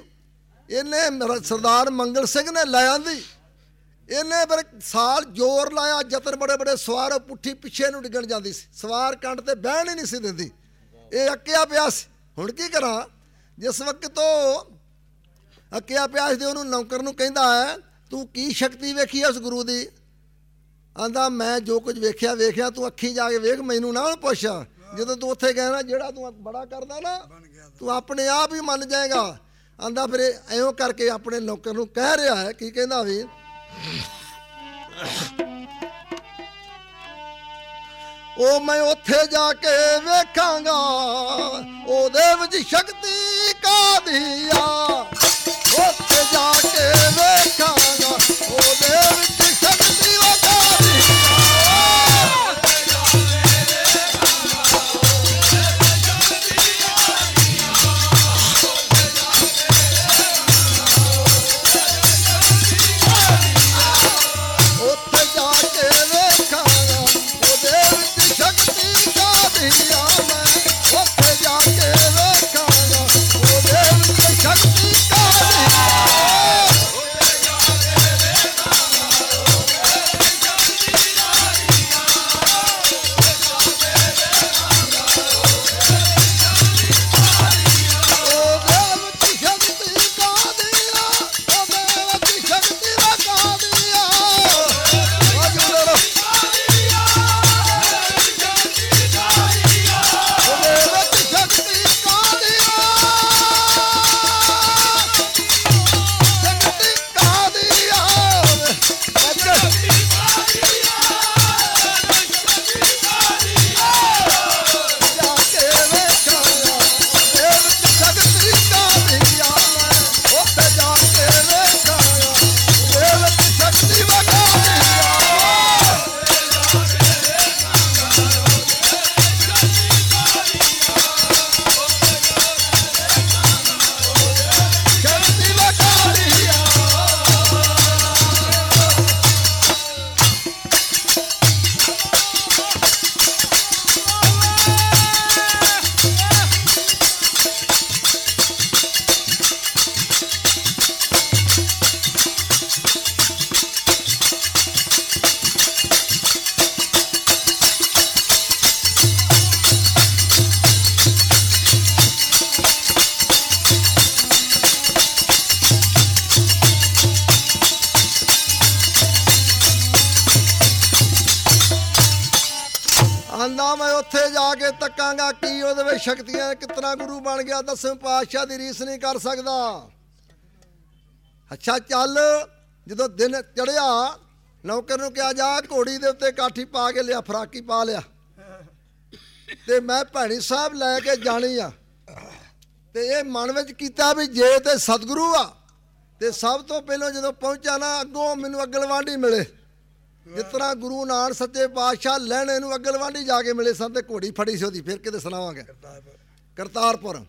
ਇਹਨੇ ਸਰਦਾਰ ਮੰਗਲ ਸਿੰਘ ਨੇ ਲੈ ਆਂਦੀ, ਇਹਨੇ ਫਿਰ ਸਾਲ ਜ਼ੋਰ ਲਾਇਆ, ਜਤਨ ਬੜੇ ਬੜੇ ਸਵਾਰ, ਪੁੱਠੀ ਪਿੱਛੇ ਨੂੰ ਡਿੱਗਣ ਜਾਂਦੀ ਸੀ। ਸਵਾਰ ਕੰਡ ਤੇ ਬਹਿਣ ਹੀ ਨਹੀਂ ਸੀ ਦਿੰਦੀ। ਇਹ ਅੱਕਿਆ ਪਿਆ ਸੀ। ਹੁਣ ਕੀ ਕਰਾਂ? ਜਿਸ ਵਕਤ ਤੋਂ ਅੱਕਿਆ ਪਿਆ ਸੀ ਉਹਨੂੰ ਨੌਕਰ ਨੂੰ ਕਹਿੰਦਾ ਹੈ, ਤੂੰ ਕੀ ਸ਼ਕਤੀ ਵੇਖੀ ਉਸ ਗੁਰੂ ਦੀ? ਆਂਦਾ, ਮੈਂ ਜੋ ਕੁਝ ਵੇਖਿਆ ਵੇਖਿਆ, ਤੂੰ ਅੱਖੀ ਜਾ ਕੇ ਵੇਖ, ਮੈਨੂੰ ਨਾ ਪੁੱਛ। ਜਦੋਂ ਤੂੰ ਉੱਥੇ ਗਿਆ ਨਾ ਜਿਹੜਾ ਤੂੰ ਬੜਾ ਕਰਦਾ ਨਾ, ਤੂੰ ਆਪਣੇ ਆਪ ਹੀ ਮੰਨ ਜਾਏਗਾ। ਆਂਦਾ, ਫਿਰ ਇਹ ਕਰਕੇ ਆਪਣੇ ਨੌਕਰ ਨੂੰ ਕਹਿ ਰਿਹਾ ਹੈ, ਕੀ ਕਹਿੰਦਾ ਵੀ, ਉਹ ਮੈਂ ਉੱਥੇ ਜਾ ਕੇ ਵੇਖਾਂਗਾ ਉਹਦੇ ਵਿੱਚ ਸ਼ਕਤੀ ਕਾਦੀ ਆ? ਉੱਥੇ ਜਾ ਕੇ ਵੇਖਾਂਗਾ ਉਹਦੇ ਵਿੱਚ ਸ਼ਕਤੀਆਂ ਗੁਰੂ ਬਣ ਗਿਆ ਦਸਵੇਂ ਪਾਤਸ਼ਾਹ ਦੀ ਰੀਸ ਨਹੀਂ ਕਰ ਸਕਦਾ। ਅੱਛਾ ਚੱਲ, ਜਦੋਂ ਦਿਨ ਚੜਿਆ, ਨੌਕਰ ਨੂੰ ਕਿਹਾ, ਜਾ ਘੋੜੀ ਦੇ ਉੱਤੇ ਕਾਠੀ ਪਾ ਕੇ ਲਿਆ, ਫਰਾਕੀ ਪਾ ਲਿਆ। ਤੇ ਮੈਂ ਭੈਣੀ ਸਾਹਿਬ ਲੈ ਕੇ ਜਾਣੀ ਆ। ਤੇ ਇਹ ਮਨ ਵਿੱਚ ਕੀਤਾ ਵੀ ਜੇ ਤੇ ਸਤਿਗੁਰੂ ਆ, ਤੇ ਸਭ ਤੋਂ ਪਹਿਲਾਂ ਜਦੋਂ ਪਹੁੰਚਾ ਨਾ, ਅੱਗੋਂ ਮੈਨੂੰ ਅਗਲਵਾਂਢੀ ਮਿਲੇ। ਜਿਸ ਤਰ੍ਹਾਂ ਗੁਰੂ ਨਾਨਕ ਸੱਚੇ ਪਾਤਸ਼ਾਹ ਲੈਣੇ ਨੂੰ ਅਗਲਵਾਂਢੀ ਜਾ ਕੇ ਮਿਲੇ ਸਨ ਤੇ ਘੋੜੀ ਫੜੀ ਸੀ ਉਹਦੀ, ਫਿਰ ਕਿਤੇ ਸੁਣਾਵਾਂਗੇ। ਕਰਤਾਰਪੁਰ।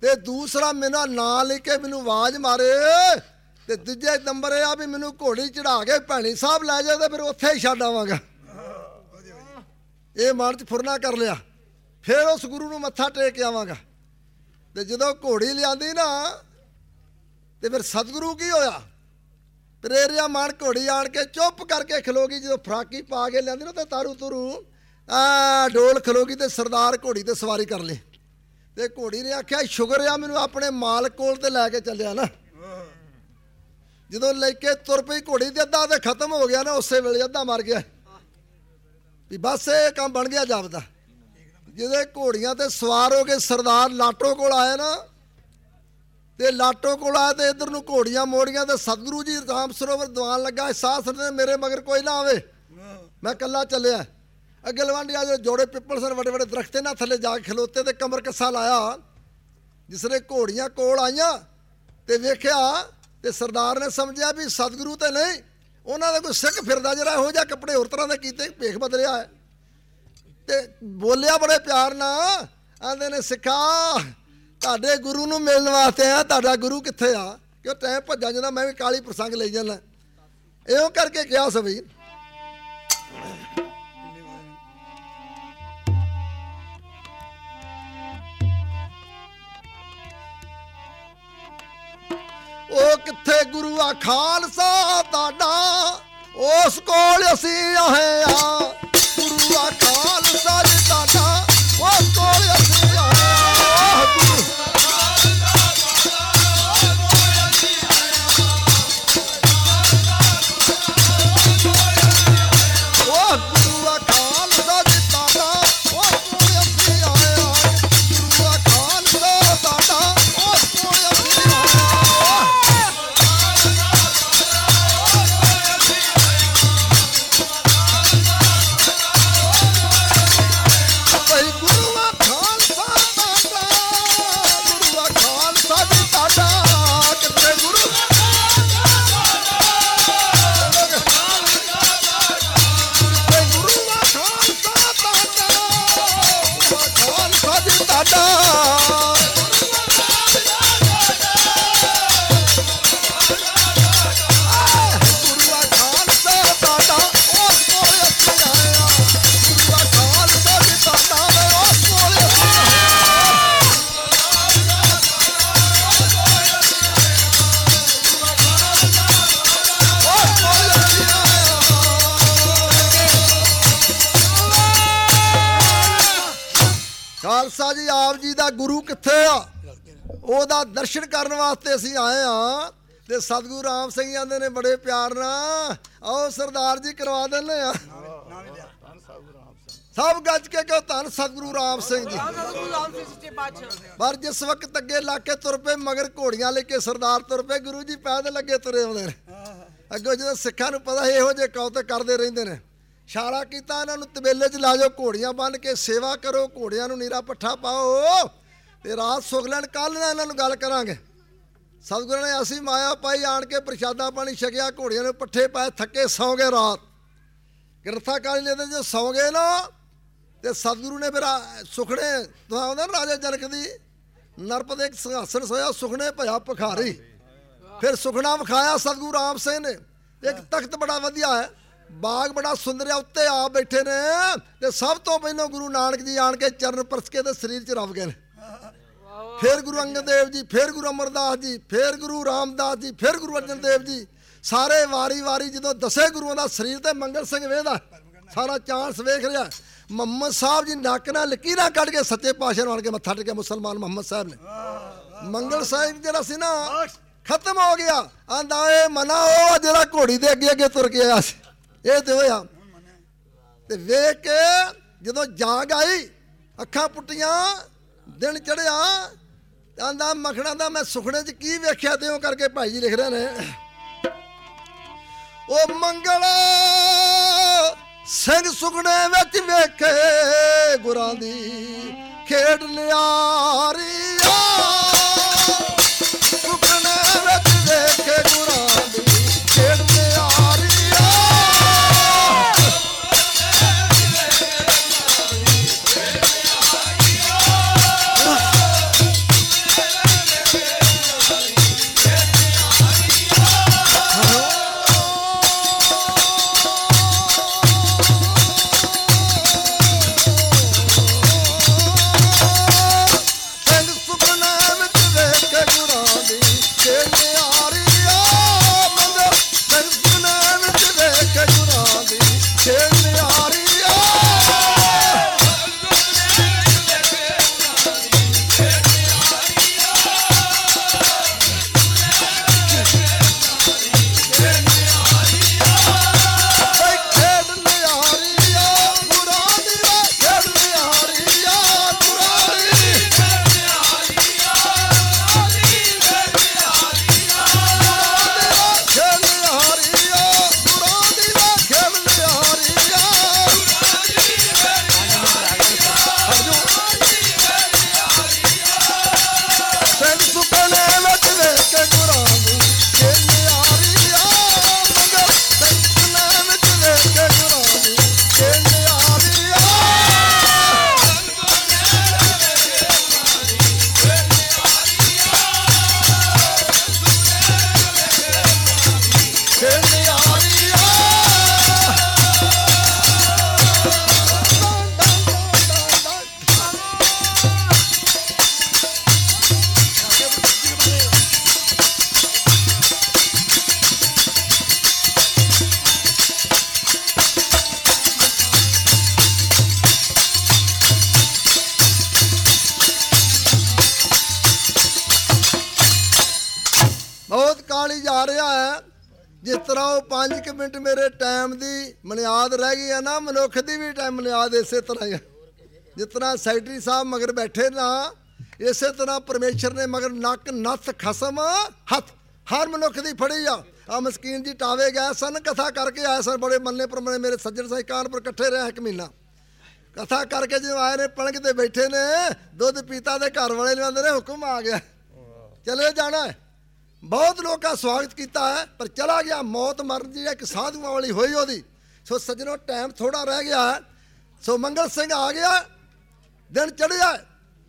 ਤੇ ਦੂਸਰਾ ਮੇਰਾ ਨਾਂ ਲੈ ਕੇ ਮੈਨੂੰ ਆਵਾਜ਼ ਮਾਰੇ। ਤੇ ਦੂਜੇ ਨੰਬਰ ਇਹ ਆ ਵੀ ਮੈਨੂੰ ਘੋੜੀ ਚੜਾ ਕੇ ਭੈਣੀ ਸਾਹਿਬ ਲੈ ਜਾਏ ਤੇ ਫਿਰ ਉੱਥੇ ਹੀ ਛੱਡ ਆਵਾਂਗਾ। ਇਹ ਮਨ ਚ ਫੁਰਨਾ ਕਰ ਲਿਆ। ਫਿਰ ਉਸ ਗੁਰੂ ਨੂੰ ਮੱਥਾ ਟੇਕ ਕੇ ਆਵਾਂਗਾ। ਤੇ ਜਦੋਂ ਘੋੜੀ ਲਿਆਂਦੀ ਨਾ, ਤੇ ਫਿਰ ਸਤਿਗੁਰੂ ਕੀ ਹੋਇਆ? ਪ੍ਰੇਰਿਆ ਮਨ ਘੋੜੀ ਆਣ ਕੇ ਚੁੱਪ ਕਰਕੇ ਖਲੋਗੀ ਜਦੋਂ ਫਰਾਕੀ ਪਾ ਕੇ ਲਿਆਂਦੀ ਨਾ ਤੇ ਤਾਰੂ ਤੁਰੂ ਆ ਡੋਲ ਖਲੋਗੀ ਤੇ ਸਰਦਾਰ ਘੋੜੀ ਤੇ ਸਵਾਰੀ ਕਰ ਲਈ ਤੇ ਘੋੜੀ ਨੇ ਆਖਿਆ ਸ਼ੁਕਰ ਆ ਮੈਨੂੰ ਆਪਣੇ ਮਾਲਕ ਕੋਲ ਤੇ ਲੈ ਕੇ ਚੱਲਿਆ ਨਾ। ਜਦੋਂ ਲੈ ਕੇ ਤੁਰ ਪਈ ਘੋੜੀ ਤੇ ਅੱਧਾ ਤੇ ਖਤਮ ਹੋ ਗਿਆ ਨਾ, ਉਸੇ ਵੇਲੇ ਅੱਧਾ ਮਰ ਗਿਆ। ਵੀ ਬਸ ਇਹ ਕੰਮ ਬਣ ਗਿਆ ਜਾਪਦਾ। ਜਿਹਦੇ ਘੋੜੀਆਂ ਤੇ ਸਵਾਰ ਹੋ ਕੇ ਸਰਦਾਰ ਲਾਟੋ ਕੋਲ ਆਇਆ ਨਾ, ਤੇ ਲਾਟੋ ਕੋਲ ਆਇਆ ਤੇ ਇਧਰ ਨੂੰ ਘੋੜੀਆਂ ਮੋੜੀਆਂ ਤੇ ਸਤਿਗੁਰੂ ਜੀ ਰਾਮ ਸਰੋਵਰ ਦੀਵਾਨ ਲੱਗਾ ਸਾਹ ਨੇ, ਮੇਰੇ ਮਗਰ ਕੋਈ ਨਾ ਆਵੇ। ਮੈਂ ਕੱਲਾ ਚੱਲਿਆ। ਅੱਗੇ ਲਵਾਂਡੀ ਆ ਜਿਹੜੇ ਜੋੜੇ ਪਿੱਪਲ ਸਨ ਵੱਡੇ ਵੱਡੇ ਦਰਖਤੇ ਨਾਲ ਥੱਲੇ ਜਾ ਕੇ ਖਲੋਤੇ ਤੇ ਕਮਰ ਕੱਸਾ ਲਾਇਆ, ਜਿਸਨੇ ਘੋੜੀਆਂ ਕੋਲ ਆਈਆਂ ਤੇ ਵੇਖਿਆ ਤੇ ਸਰਦਾਰ ਨੇ ਸਮਝਿਆ ਵੀ ਸਤਿਗੁਰੂ ਤੇ ਨਹੀਂ, ਉਹਨਾਂ ਦਾ ਕੋਈ ਸਿੱਖ ਫਿਰਦਾ ਜਿਹੜਾ ਇਹੋ ਜਿਹਾ ਕੱਪੜੇ ਹੋਰ ਤਰ੍ਹਾਂ ਦੇ ਕੀਤੇ, ਭੇਖ ਬਦਲਿਆ ਹੈ। ਤੇ ਬੋਲਿਆ ਬੜੇ ਪਿਆਰ ਨਾਲ ਆਂਦੇ ਨੇ, ਸਿੱਖਾ, ਤੁਹਾਡੇ ਗੁਰੂ ਨੂੰ ਮਿਲਣ ਵਾਸਤੇ ਆ ਤੁਹਾਡਾ ਗੁਰੂ ਕਿੱਥੇ ਆ? ਕਿ ਉਹ ਟਾਈਮ ਭੱਜਾਂ ਜਾਂਦਾ, ਮੈਂ ਵੀ ਕਾਲੀ ਪ੍ਰਸੰਗ ਲਈ ਜਾਂਦਾ। ਇਹੋ ਕਰਕੇ ਕਿਹਾ ਸਭੀ ਉਹ ਕਿੱਥੇ ਗੁਰੂ ਆ ਖਾਲਸਾ ਤੁਹਾਡਾ? ਉਸ ਕੋਲ ਅਸੀਂ ਆਏ ਆ ਗੁਰੂ ਆ ਖਾਲਸਾ ਜੀ ਤੁਹਾਡਾ, ਉਸ ਕੋਲ ਅਸੀਂ ਦਾ ਗੁਰੂ ਕਿੱਥੇ ਆ? ਉਹਦਾ ਦਰਸ਼ਨ ਕਰਨ ਵਾਸਤੇ ਅਸੀਂ ਆਏ ਆ ਤੇ ਸਤਿਗੁਰੂ ਰਾਮ ਸਿੰਘ ਜੀ ਆਂਦੇ ਨੇ ਬੜੇ ਪਿਆਰ ਨਾਲ ਆਓ ਸਰਦਾਰ ਜੀ ਕਰਵਾ ਦਿੰਦੇ ਆ। ਸਭ ਗੱਜ ਕੇ ਕਹੋ ਧੰਨ ਸਤਿਗੁਰੂ ਰਾਮ ਸਿੰਘ ਜੀ। ਪਰ ਜਿਸ ਵਕਤ ਅੱਗੇ ਲਾ ਕੇ ਤੁਰ ਪਏ ਮਗਰ ਘੋੜੀਆਂ ਲੈ ਕੇ ਸਰਦਾਰ ਤੁਰ ਪਏ ਗੁਰੂ ਜੀ ਪੈਦਲ ਲੱਗੇ ਤੁਰੇ ਆਉਂਦੇ ਨੇ। ਅੱਗੋਂ ਜਦੋਂ ਸਿੱਖਾਂ ਨੂੰ ਪਤਾ ਇਹੋ ਜਿਹੇ ਕੌਤਕ ਕਰਦੇ ਰਹਿੰਦੇ ਨੇ। ਇਸ਼ਾਰਾ ਕੀਤਾ ਇਹਨਾਂ ਨੂੰ, ਤਬੇਲੇ 'ਚ ਲਾ ਜਾਓ ਘੋੜੀਆਂ ਬੰਨ ਕੇ ਸੇਵਾ ਕਰੋ, ਘੋੜੀਆਂ ਨੂੰ ਨੀਰਾ ਪੱਠਾ ਪਾਓ। ਤੇ ਰਾਤ ਸੁਖ ਲੈਣ ਕੱਲ ਨਾਲ ਇਹਨਾਂ ਨੂੰ ਗੱਲ ਕਰਾਂਗੇ। ਸਤਿਗੁਰਾਂ ਨੇ ਅਸੀਂ ਮਾਇਆ ਪਾਈ, ਆਣ ਕੇ ਪ੍ਰਸ਼ਾਦਾ ਪਾਣੀ ਛਕਿਆ, ਘੋੜੀਆਂ ਨੂੰ ਪੱਠੇ ਪਾਏ, ਥੱਕੇ ਸੌਂ ਗਏ ਰਾਤ। ਕਿਰਥਾ ਕਾਲੀ ਨੇ ਜੋ ਸੌਂ ਗਏ ਨਾ, ਤੇ ਸਤਿਗੁਰੂ ਨੇ ਫਿਰ ਸੁਖਣੇ ਤੁਹਾਂ ਆਉਂਦਾ ਨਾ ਰਾਜਾ ਜਨਕ ਦੀ, ਨਰਪ ਦੇ ਇੱਕ ਸਿੰਘਾਸਣ ਸੋਇਆ ਸੁਖਣੇ ਭਇਆ ਭਖਾਰੀ। ਫਿਰ ਸੁਖਣਾ ਵਿਖਾਇਆ ਸਤਿਗੁਰੂ ਰਾਮ ਸਿੰਘ ਨੇ। ਇੱਕ ਤਖਤ ਬੜਾ ਵਧੀਆ ਹੈ। ਬਾਗ ਬੜਾ ਸੁੰਦਰ ਹੈ ਉੱਤੇ ਆ ਬੈਠੇ ਨੇ ਤੇ ਸਭ ਤੋਂ ਪਹਿਲਾਂ ਗੁਰੂ ਨਾਨਕ ਜੀ ਆਣ ਕੇ ਚਰਨ ਪਰਸ ਕੇ ਤੇ ਸਰੀਰ 'ਚ ਰਵ ਗਏ ਨੇ। ਫਿਰ ਗੁਰੂ ਅੰਗਦ ਦੇਵ ਜੀ, ਫਿਰ ਗੁਰੂ ਅਮਰਦਾਸ ਜੀ, ਫਿਰ ਗੁਰੂ ਰਾਮਦਾਸ ਜੀ, ਫਿਰ ਗੁਰੂ ਅਰਜਨ ਦੇਵ ਜੀ, ਸਾਰੇ ਵਾਰੀ-ਵਾਰੀ ਜਦੋਂ ਦਸੇ ਗੁਰੂਆਂ ਦਾ ਸਰੀਰ ਤੇ ਮੰਗਲ ਸਿੰਘ ਵੇਖਦਾ, ਸਾਰਾ ਚਾਂਸ ਵੇਖ ਰਿਹਾ, ਮੁਹੰਮਦ ਸਾਹਿਬ ਜੀ ਨੱਕ ਨਾਲ ਲਕੀਰਾਂ ਕੱਢ ਕੇ ਸੱਚੇ ਪਾਤਸ਼ਾਹ ਨੂੰ ਆਣ ਕੇ ਮੱਥਾ ਟੇਕਿਆ ਮੁਸਲਮਾਨ ਮੁਹੰਮਦ ਸਾਹਿਬ ਨੇ। ਮੰਗਲ ਸਾਹਿਬ ਜਿਹੜਾ ਸੀ ਨਾ, ਖਤਮ ਹੋ ਗਿਆ, ਆਂਦਾ ਏ ਮਨਾ ਉਹ ਜਿਹੜਾ ਘੋੜੀ ਦੇ ਅੱਗੇ ਅੱਗੇ ਤੁਰ ਕੇ ਆਇਆ ਸੀ। ਇਹ ਤੇ ਹੋਇਆ ਤੇ ਵੇਖ ਕੇ ਜਦੋਂ ਜਾਗ ਆਈ, ਅੱਖਾਂ ਪੁੱਟੀਆਂ, ਦਿਨ ਚੜਿਆ ਕਹਿੰਦਾ ਮਖਣਾ ਦਾ ਮੈਂ ਸੁਖਣੇ 'ਚ ਕੀ ਵੇਖਿਆ ਤੇ ਉਹ ਕਰਕੇ ਭਾਈ ਜੀ ਲਿਖ ਰਹੇ ਨੇ? ਉਹ ਮੰਗਲ ਸਿੰਘ ਸੁਖਣੇ ਵਿੱਚ ਵੇਖੇ ਗੁਰਾਂ ਦੀ ਖੇਡ ਲਿਆਰੀ ਆ। 5 ਮਿੰਟ ਮੇਰੇ ਟਾਈਮ ਦੀ ਬੁਨਿਆਦ ਰਹਿ ਗਈ ਹੈ ਨਾ ਮਨੁੱਖ ਦੀ ਵੀ ਟਾਈਮ ਬੁਨਿਆਦ ਇਸੇ ਤਰ੍ਹਾਂ ਹੀ ਤਰ੍ਹਾਂ ਸੈਕਟਰੀ ਸਾਹਿਬ ਮਗਰ ਬੈਠੇ ਨਾ ਇਸੇ ਤਰ੍ਹਾਂ ਪਰਮੇਸ਼ਰ ਨੇ ਮਗਰ ਨੱਕ ਨੱਥ ਖਸਮ ਹੱਥ ਹਰ ਮਨੁੱਖ ਦੀ ਫੜੀ ਆ। ਆ ਮਸਕੀਨ ਜੀ ਟਾਵੇ ਗਏ ਸਨ ਕਥਾ ਕਰਕੇ ਆਏ ਸਨ ਬੜੇ ਮੰਨੇ ਪਰਮਣੇ ਮੇਰੇ ਸੱਜਣ ਸਾਈ ਕਾਨਪੁਰ ਇਕੱਠੇ ਰਹੇ ਇੱਕ ਮਹੀਨਾ। ਕਥਾ ਕਰਕੇ ਜਦੋਂ ਆਏ ਨੇ ਪਲੰਗ ਤੇ ਬੈਠੇ ਨੇ ਦੁੱਧ ਪੀਤਾ ਦੇ ਘਰ ਵਾਲੇ ਨੇ ਆਂਦੇ ਨੇ ਹੁਕਮ ਆ ਗਿਆ। ਚਲੇ ਜਾਣਾ ਬਹੁਤ ਲੋਕਾਂ ਸਵਾਗਤ ਕੀਤਾ ਹੈ ਪਰ ਚਲਾ ਗਿਆ ਮੌਤ ਮਰਨ ਦੀ ਇੱਕ ਸਾਧੂਆਂ ਵਾਲੀ ਹੋਈ ਉਹਦੀ ਸੋ ਸੱਜਣੋ ਟਾਈਮ ਥੋੜਾ ਰਹਿ ਗਿਆ। ਸੋ ਮੰਗਲ ਸਿੰਘ ਆ ਗਿਆ ਦਿਨ ਚੜਿਆ।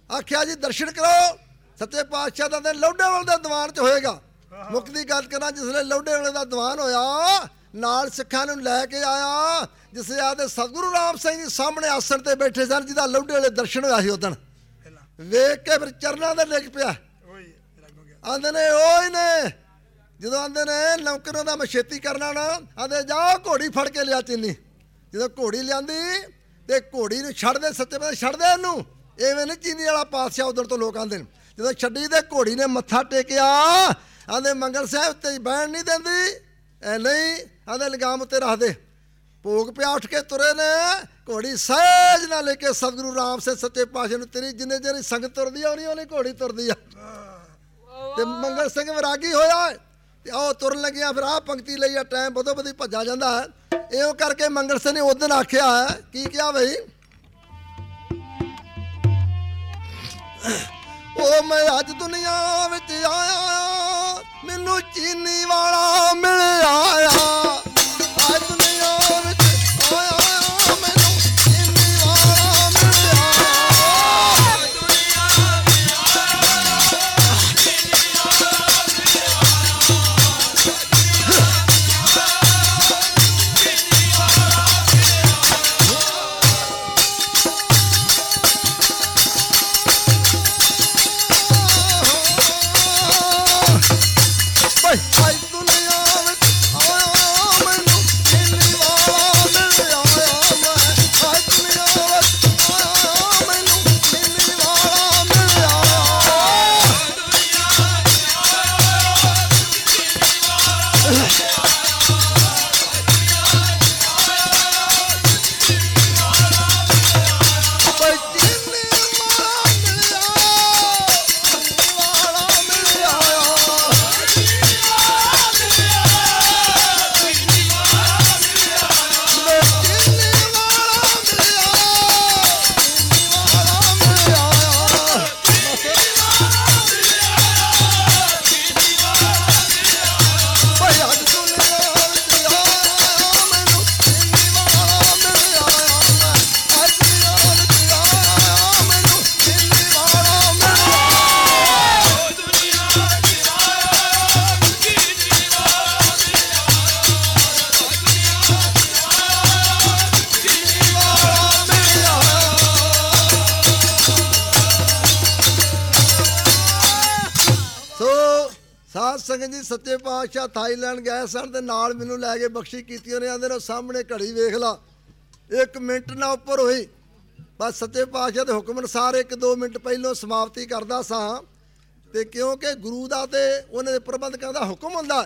ਆਖਿਆ ਜੀ ਦਰਸ਼ਨ ਕਰੋ ਸੱਚੇ ਪਾਤਸ਼ਾਹ ਦਾ ਦਿਨ ਲੌਡੇਵਾਲ ਦੇ ਦੀਵਾਨ 'ਚ ਹੋਏਗਾ ਮੁੱਖ ਦੀ ਗੱਲ ਕਰਾਂ ਜਿਸਲੇ ਲੌਡੇਵਾਲ ਦਾ ਦੀਵਾਨ ਹੋਇਆ ਨਾਲ ਸਿੱਖਾਂ ਨੂੰ ਲੈ ਕੇ ਆਇਆ ਜਿਸੇ ਆਦੇ ਸਤਿਗੁਰੂ ਰਾਮ ਸਿੰਘ ਜੀ ਸਾਹਮਣੇ ਆਸਣ ਤੇ ਬੈਠੇ ਸਨ ਜਿਹਦਾ ਲੌਡੇ ਵਾਲੇ ਦਰਸ਼ਨ ਹੋਇਆ ਸੀ ਉਦਣ ਵੇਖ ਕੇ ਫਿਰ ਚਰਨਾਂ ਦੇ ਲਿਖ ਪਿਆ ਆਂਦੇ ਨੇ, ਓਏ ਨੇ, ਜਦੋਂ ਆਂਦੇ ਨੇ, ਨੌਕਰਾਂ ਦਾ ਮੈਂ ਛੇਤੀ ਕਰਨਾ ਨਾ ਆਂਦੇ, ਜਾ ਘੋੜੀ ਫੜ ਕੇ ਲਿਆ ਚੀਨੀ। ਜਦੋਂ ਘੋੜੀ ਲਿਆਂਦੀ ਤੇ ਘੋੜੀ ਨੂੰ ਛੱਡ ਦੇ ਸੱਚੇ ਪਾਸੇ ਛੱਡ ਦੇ ਇਹਨੂੰ। ਐਵੇਂ ਨਹੀਂ ਚੀਨੀ ਵਾਲਾ ਪਾਤਸ਼ਾਹ ਉਧਰ ਤੋਂ ਲੋਕ ਆਂਦੇ ਨੇ। ਜਦੋਂ ਛੱਡੀ ਤੇ ਘੋੜੀ ਨੇ ਮੱਥਾ ਟੇਕਿਆ, ਆਂਦੇ, ਮੰਗਲ ਸਾਹਿਬ ਤੇ ਬਹਿਣ ਨਹੀਂ ਦਿੰਦੀ? ਐ ਨਹੀਂ, ਆਂਦੇ, ਲਗਾਮ ਉੱਤੇ ਰੱਖ ਦੇ। ਭੋਗ ਪਿਆ ਉੱਠ ਕੇ ਤੁਰੇ ਨੇ, ਘੋੜੀ ਸਹਿਜ ਨਾਲ ਲੈ ਕੇ ਸਤਿਗੁਰੂ ਰਾਮ ਸੇ ਸੱਚੇ ਪਾਤਸ਼ਾਹ ਨੂੰ, ਤੇਰੀ ਜਿੰਨੇ ਜਿਹੜੀ ਸੰਗਤ ਤੁਰਦੀ ਆ ਉਹਨੀ ਉਹਨੀ ਘੋੜੀ ਤੁਰਦੀ ਆ। ਤੇ ਮੰਗਲ ਸਿੰਘ ਵਿਰਾਗੀ ਹੋਇਆ ਤੇ ਉਹ ਤੁਰਨ ਲੱਗਿਆ ਫਿਰ ਆਹ ਪੰਕਤੀ ਲਈ ਆ, ਟਾਈਮ ਬਦੋ ਬਦੀ ਭੱਜਾ ਜਾਂਦਾ ਹੈ। ਇਉਂ ਕਰਕੇ ਮੰਗਲ ਸਿੰਘ ਨੇ ਉਸ ਦਿਨ ਆਖਿਆ ਹੈ, ਕੀ ਕਿਹਾ ਬਈ? ਉਹ ਮੈਂ ਅੱਜ ਦੁਨੀਆ ਵਿੱਚ ਆਇਆ, ਮੈਨੂੰ ਚੀਨੀ ਵਾਲਾ ਮਿਲਿਆ ਅੱਜ ਸਾਧ ਜੀ ਸੱਚੇ ਪਾਤਸ਼ਾਹ ਥਾਈਲੈਂਡ ਗਏ ਸਨ ਤੇ ਨਾਲ ਮੈਨੂੰ ਲੈ ਕੇ ਬਖਸ਼ੀ ਕੀਤੀ। ਉਹਨੇ ਆਂਦੇ ਨੇ, ਸਾਹਮਣੇ ਘੜੀ ਵੇਖ ਲਾ। ਇੱਕ ਮਿੰਟ ਨਾ ਉੱਪਰ ਹੋਈ। ਬਸ ਸੱਚੇ ਪਾਤਸ਼ਾਹ ਦੇ ਹੁਕਮ ਅਨੁਸਾਰ ਇੱਕ ਦੋ ਮਿੰਟ ਪਹਿਲੋਂ ਸਮਾਪਤੀ ਕਰਦਾ ਸਾਂ। ਤੇ ਕਿਉਂਕਿ ਗੁਰੂ ਦਾ ਤੇ ਉਹਨਾਂ ਦੇ ਪ੍ਰਬੰਧਕਾਂ ਦਾ ਹੁਕਮ ਹੁੰਦਾ।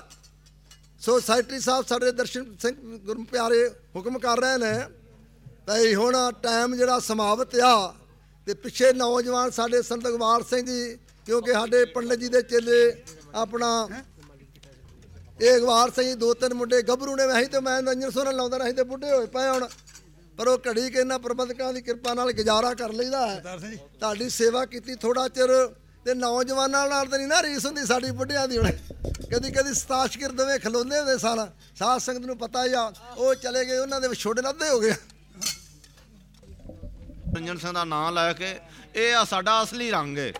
ਸੋ ਸੈਕਟਰੀ ਸਾਹਿਬ ਸਾਡੇ ਦਰਸ਼ਨ ਸਿੰਘ ਗੁਰੂ ਪਿਆਰੇ ਹੁਕਮ ਕਰ ਰਹੇ ਨੇ ਭਈ ਹੁਣ ਟਾਈਮ ਜਿਹੜਾ ਸਮਾਪਤ ਆ ਤੇ ਪਿੱਛੇ ਨੌਜਵਾਨ ਸਾਡੇ ਸੰਤ ਅਗਵਾਲ ਸਿੰਘ ਜੀ, ਕਿਉਂਕਿ ਸਾਡੇ ਪੰਡਤ ਜੀ ਦੇ ਚੇਲੇ ਆਪਣਾ ਇਹ ਸਿੰਘ ਜੀ ਦੋ ਤਿੰਨ ਮੁੰਡੇ ਗੱਭਰੂ ਨੇ ਵਹੀ ਤੇ ਮੈਂ ਨੰਜਨ ਸੋਰਨ ਲਾਉਂਦਾ ਨਹੀਂ ਤੇ ਬੁੱਢੇ ਹੋਏ ਪਏ ਹੁਣ ਪਰ ਉਹ ਘੜੀ ਕੇ ਇਹਨਾਂ ਪ੍ਰਬੰਧਕਾਂ ਦੀ ਕਿਰਪਾ ਨਾਲ ਗੁਜ਼ਾਰਾ ਕਰ ਲਈਦਾ ਹੈ ਤੁਹਾਡੀ ਸੇਵਾ ਕੀਤੀ ਥੋੜਾ ਚਿਰ ਤੇ ਨੌਜਵਾਨਾਂ ਨਾਲ ਤਾਂ ਨਹੀਂ ਨਾ ਰੀਸ ਹੁੰਦੀ ਸਾਡੀ ਬੁੱਢਿਆਂ ਦੀ ਹੁਣ ਕਦੀ ਕਦੀ ਸਤਾਸ਼ਕਿਰ ਦੋਵੇਂ ਖਲੋਂਦੇ ਹੁੰਦੇ ਸਨ ਸਾਧ ਸੰਗਤ ਨੂੰ ਪਤਾ ਹੀ ਆ ਉਹ ਚਲੇ ਗਏ ਉਹਨਾਂ ਦੇ ਛੋਟੇ ਲੱਦੇ ਹੋ ਗਏ ਰੰਜਨ ਸਿੰਘ ਦਾ ਨਾਮ ਲੈ ਕੇ ਇਹ ਆ ਸਾਡਾ ਅਸਲੀ ਰੰਗ ਹੈ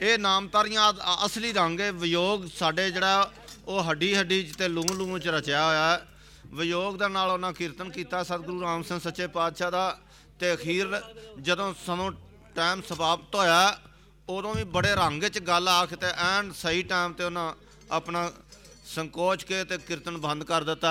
ਇਹ ਨਾਮਤਾਰੀਆਂ ਅਸਲੀ ਰੰਗ ਹੈ ਵਿਯੋਗ ਸਾਡੇ ਜਿਹੜਾ ਉਹ ਹੱਡੀ ਹੱਡੀ 'ਚ ਤੇ ਲੂੰ ਲੂੰ 'ਚ ਰਚਿਆ ਹੋਇਆ ਹੈ। ਵਿਯੋਗ ਦੇ ਨਾਲ ਉਹਨਾਂ ਕੀਰਤਨ ਕੀਤਾ ਸਤਿਗੁਰੂ ਰਾਮ ਸਿੰਘ ਸੱਚੇ ਪਾਤਸ਼ਾਹ ਦਾ ਤੇ ਅਖੀਰ ਜਦੋਂ ਸਾਨੂੰ ਟਾਈਮ ਸਮਾਪਤ ਹੋਇਆ, ਉਦੋਂ ਵੀ ਬੜੇ ਰੰਗ 'ਚ ਗੱਲ ਆਖ ਤੇ ਐਨ ਸਹੀ ਟਾਈਮ ਤੇ ਉਹਨਾਂ ਆਪਣਾ ਸੰਕੋਚ ਕੇ ਤੇ ਕੀਰਤਨ ਬੰਦ ਕਰ ਦਿੱਤਾ